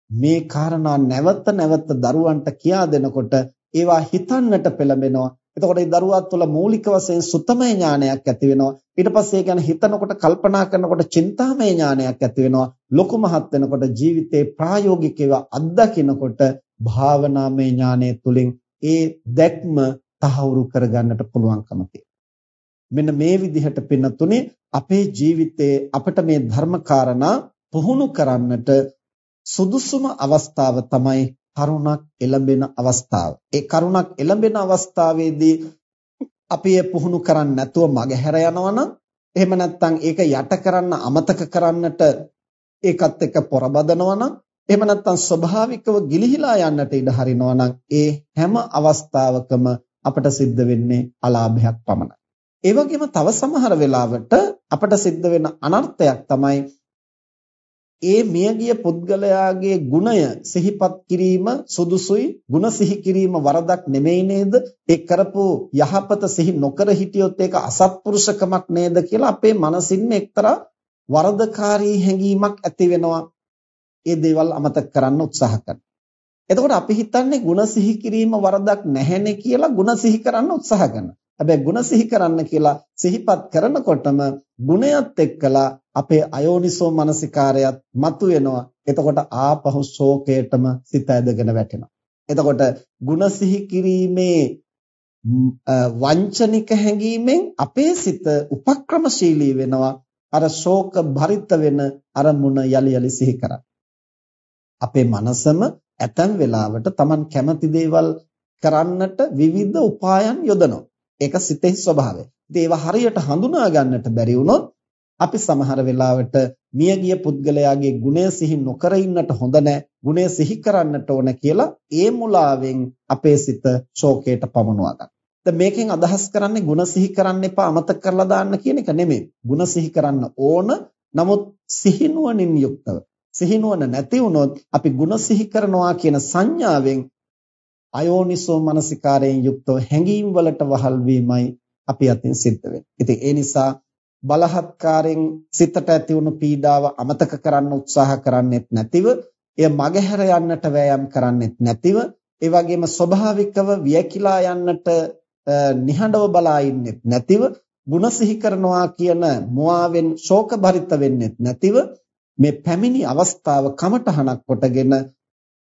මේ කාරණා නැවත නැවත දරුවන්ට කියා දෙනකොට ඒවා හිතන්නට පෙළඹෙනවා. එතකොට ඒ දරුවා තුළ මූලික වශයෙන් සුතමය ඥානයක් ඇති වෙනවා. ඊට පස්සේ ඒ ගැන හිතනකොට කල්පනා කරනකොට චින්තාමය ඥානයක් ඇති වෙනවා. ලොකු මහත් වෙනකොට ජීවිතේ ප්‍රායෝගිකව අත්දකිනකොට භාවනාමය ඥානය තුලින් ඒ දැක්ම තහවුරු කරගන්නට පුළුවන්කම මෙන්න මේ විදිහට පින්නතුනේ අපේ ජීවිතයේ අපිට මේ ධර්මකාරණා පුහුණු කරන්නට සුදුසුම අවස්ථාව තමයි කරුණක් එළඹෙන අවස්ථාව. ඒ කරුණක් එළඹෙන අවස්ථාවේදී අපි ඒ පුහුණු කරන්නේ නැතුව මගහැර යනවා නම් එහෙම නැත්නම් ඒක යට කරන්න අමතක කරන්නට ඒකත් එක්ක පොරබදනවා නම් එහෙම නැත්නම් ස්වභාවිකව ගිලිහිලා යන්නට ඉඩ හරිනවා නම් ඒ හැම අවස්ථාවකම අපට සිද්ධ වෙන්නේ අලාභයක් පමණයි. ඒ වගේම තව සමහර වෙලාවට අපට සිද්ධ වෙන අනර්ථයක් තමයි ඒ මියගිය පුද්ගලයාගේ ගුණය සිහිපත් කිරීම සුදුසුයි ගුණ සිහි කිරීම වරදක් නෙමෙයි නේද ඒ කරපු යහපත සිහි නොකර හිටියොත් ඒක අසත්පුරුෂකමක් නේද කියලා අපේ මනසින් එක්තරා වරදකාරී හැඟීමක් ඇති වෙනවා ඒ දේවල් අමතක කරන්න උත්සාහ කරනවා. එතකොට අපි හිතන්නේ ಗುಣ සිහි කිරීම වරදක් නැහැනේ කියලා ಗುಣ සිහි කරන්න උත්සාහ කරනවා. හැබැයි ಗುಣ සිහි කරන්න කියලා සිහිපත් කරනකොටම ගුණයත් එක්කලා අපේ අයෝනිසෝ මනසිකාරයත් මතුවෙනවා. එතකොට ආපහු ශෝකයටම සිත ඇදගෙන වැටෙනවා. එතකොට ಗುಣ සිහි කිරීමේ වංචනික හැඟීමෙන් අපේ සිත උපක්‍රමශීලී වෙනවා. අර ශෝක භරිත වෙන අරමුණ යලි යලි සිහි කරා. අපේ මනසම ඇතැම් වෙලාවට Taman කැමති දේවල් කරන්නට විවිධ උපායන් යොදනවා. ඒක සිතේ ස්වභාවය. ඉතින් ඒවා හරියට හඳුනා ගන්නට බැරි වුණොත් අපි සමහර වෙලාවට මියගිය පුද්ගලයාගේ ගුණය සිහි නොකර ඉන්නට හොඳ නැහැ. ගුණය සිහි කරන්නට ඕන කියලා ඒ මුලාවෙන් අපේ සිත ශෝකයට පමුණවා ගන්නවා. දැන් මේකෙන් අදහස් කරන්නේ ಗುಣ සිහි කරන්න එපා අමතක කරලා දාන්න කියන එක නෙමෙයි. ಗುಣ සිහි කරන්න ඕන. නමුත් සිහිනුවණින් යුක්තව. සිහිනුවන නැති වුණොත් අපි ಗುಣ සිහි කරනවා කියන සංඥාවෙන් අයෝනිසෝ මනසිකාරයෙන් යුක්තව හැඟීම් වලට වහල් වීමයි අපි අතින් සිද්ධ වෙන්නේ. ඉතින් ඒ නිසා බලහත්කාරයෙන් සිතට ඇති වුණු පීඩාව අමතක කරන්න උත්සාහ කරන්නෙත් නැතිව එය මගහැර යන්නට වෑයම් කරන්නෙත් නැතිව ඒ වගේම ස්වභාවිකව වියකිලා යන්නට නිහඬව බලා ඉන්නෙත් නැතිව ಗುಣ සිහි කරනවා කියන මුවාවෙන් ශෝක බරිත වෙන්නේ නැතිව මේ පැමිණි අවස්ථාව කමටහනක් කොටගෙන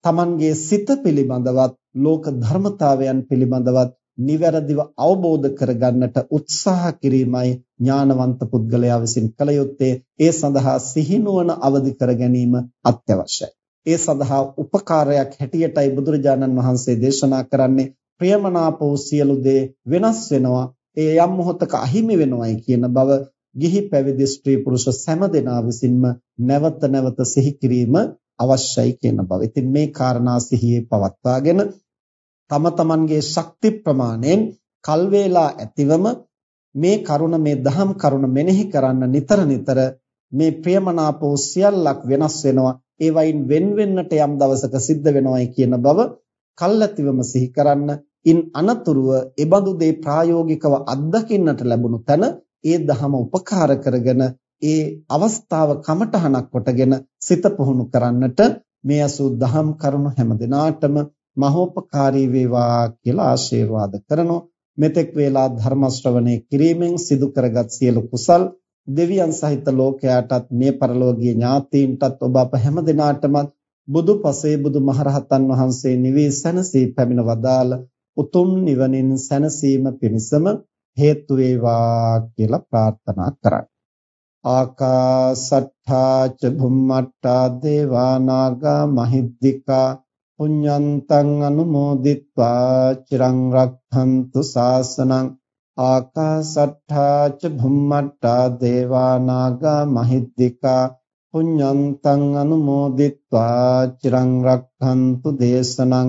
Tamanගේ සිත පිළිබඳවත් ලෝක ධර්මතාවයන් පිළිබඳවත් නිවැරදිව අවබෝධ කරගන්නට උත්සාහ කිරීමයි ඥානවන්ත පුද්ගලයා විසින් කළ යුත්තේ. ඒ සඳහා සිහිනුවන අවදි කර ගැනීම අත්‍යවශ්‍යයි. ඒ සඳහා උපකාරයක් හැටියටයි බුදුරජාණන් වහන්සේ දේශනා කරන්නේ. ප්‍රියමනාපෝ සියලු දේ වෙනස් වෙනවා. ඒ යම් මොහොතක අහිමි වෙනවයි කියන බව ගිහි පැවිදි ස්ත්‍රී පුරුෂ සෑම දෙනා විසින්ම නැවත නැවත සිහි කිරීම අවශ්‍යයි කියන බව. ඉතින් මේ කාරණා සිහියේ පවත්වාගෙන තම තමන්ගේ ශක්ති ප්‍රමාණයෙන් කල් වේලා ඇතිවම මේ කරුණ මේ දහම් කරුණ මෙනෙහි කරන්න නිතර නිතර මේ ප්‍රියමනාපෝ සියල්ලක් වෙනස් වෙනවා ඒ වයින් වෙන් වෙන්නට යම් දවසක සිද්ධ වෙනවයි කියන බව කල්ැතිවම සිහි කරන්න ඉන් අනතුරුව ඒබඳු දේ ප්‍රායෝගිකව අත්දකින්නට ලැබුණු තැන ඒ දහම උපකාර කරගෙන ඒ අවස්ථාව කමටහනක් කොටගෙන සිත පුහුණු කරන්නට මේ අසු දහම් කරුණු හැම දිනාටම මහෝපකාරී වේවා කියලා ආශිර්වාද කරනවා. මෙතෙක් වේලා ධර්ම ශ්‍රවණය කිරීමෙන් සිදු කරගත් සියලු කුසල් දෙවියන් සහිත ලෝකයාටත් මේ පරලෝකීය ඥාතීන්ටත් ඔබ අප හැම දිනාටම බුදු පසේ බුදු මහරහතන් වහන්සේ නිවී සැනසී පැමිණ වදාළ උතුම් නිවනින් සැනසීම පිණිසම හේතු වේවා කියලා ප්‍රාර්ථනා කරා. ආකාසට්ඨා ච භුම්මට්ඨා දේවා නාග මහිද්దికා පුඤ්ඤන්තං අනුමෝදිත්වා චිරං රක්ඛන්තු සාසනං ආකාසට්ඨා ච භුම්මට්ඨා දේවා නාග මහිද්దికා පුඤ්ඤන්තං අනුමෝදිත්වා චිරං රක්ඛන්තු දේශනං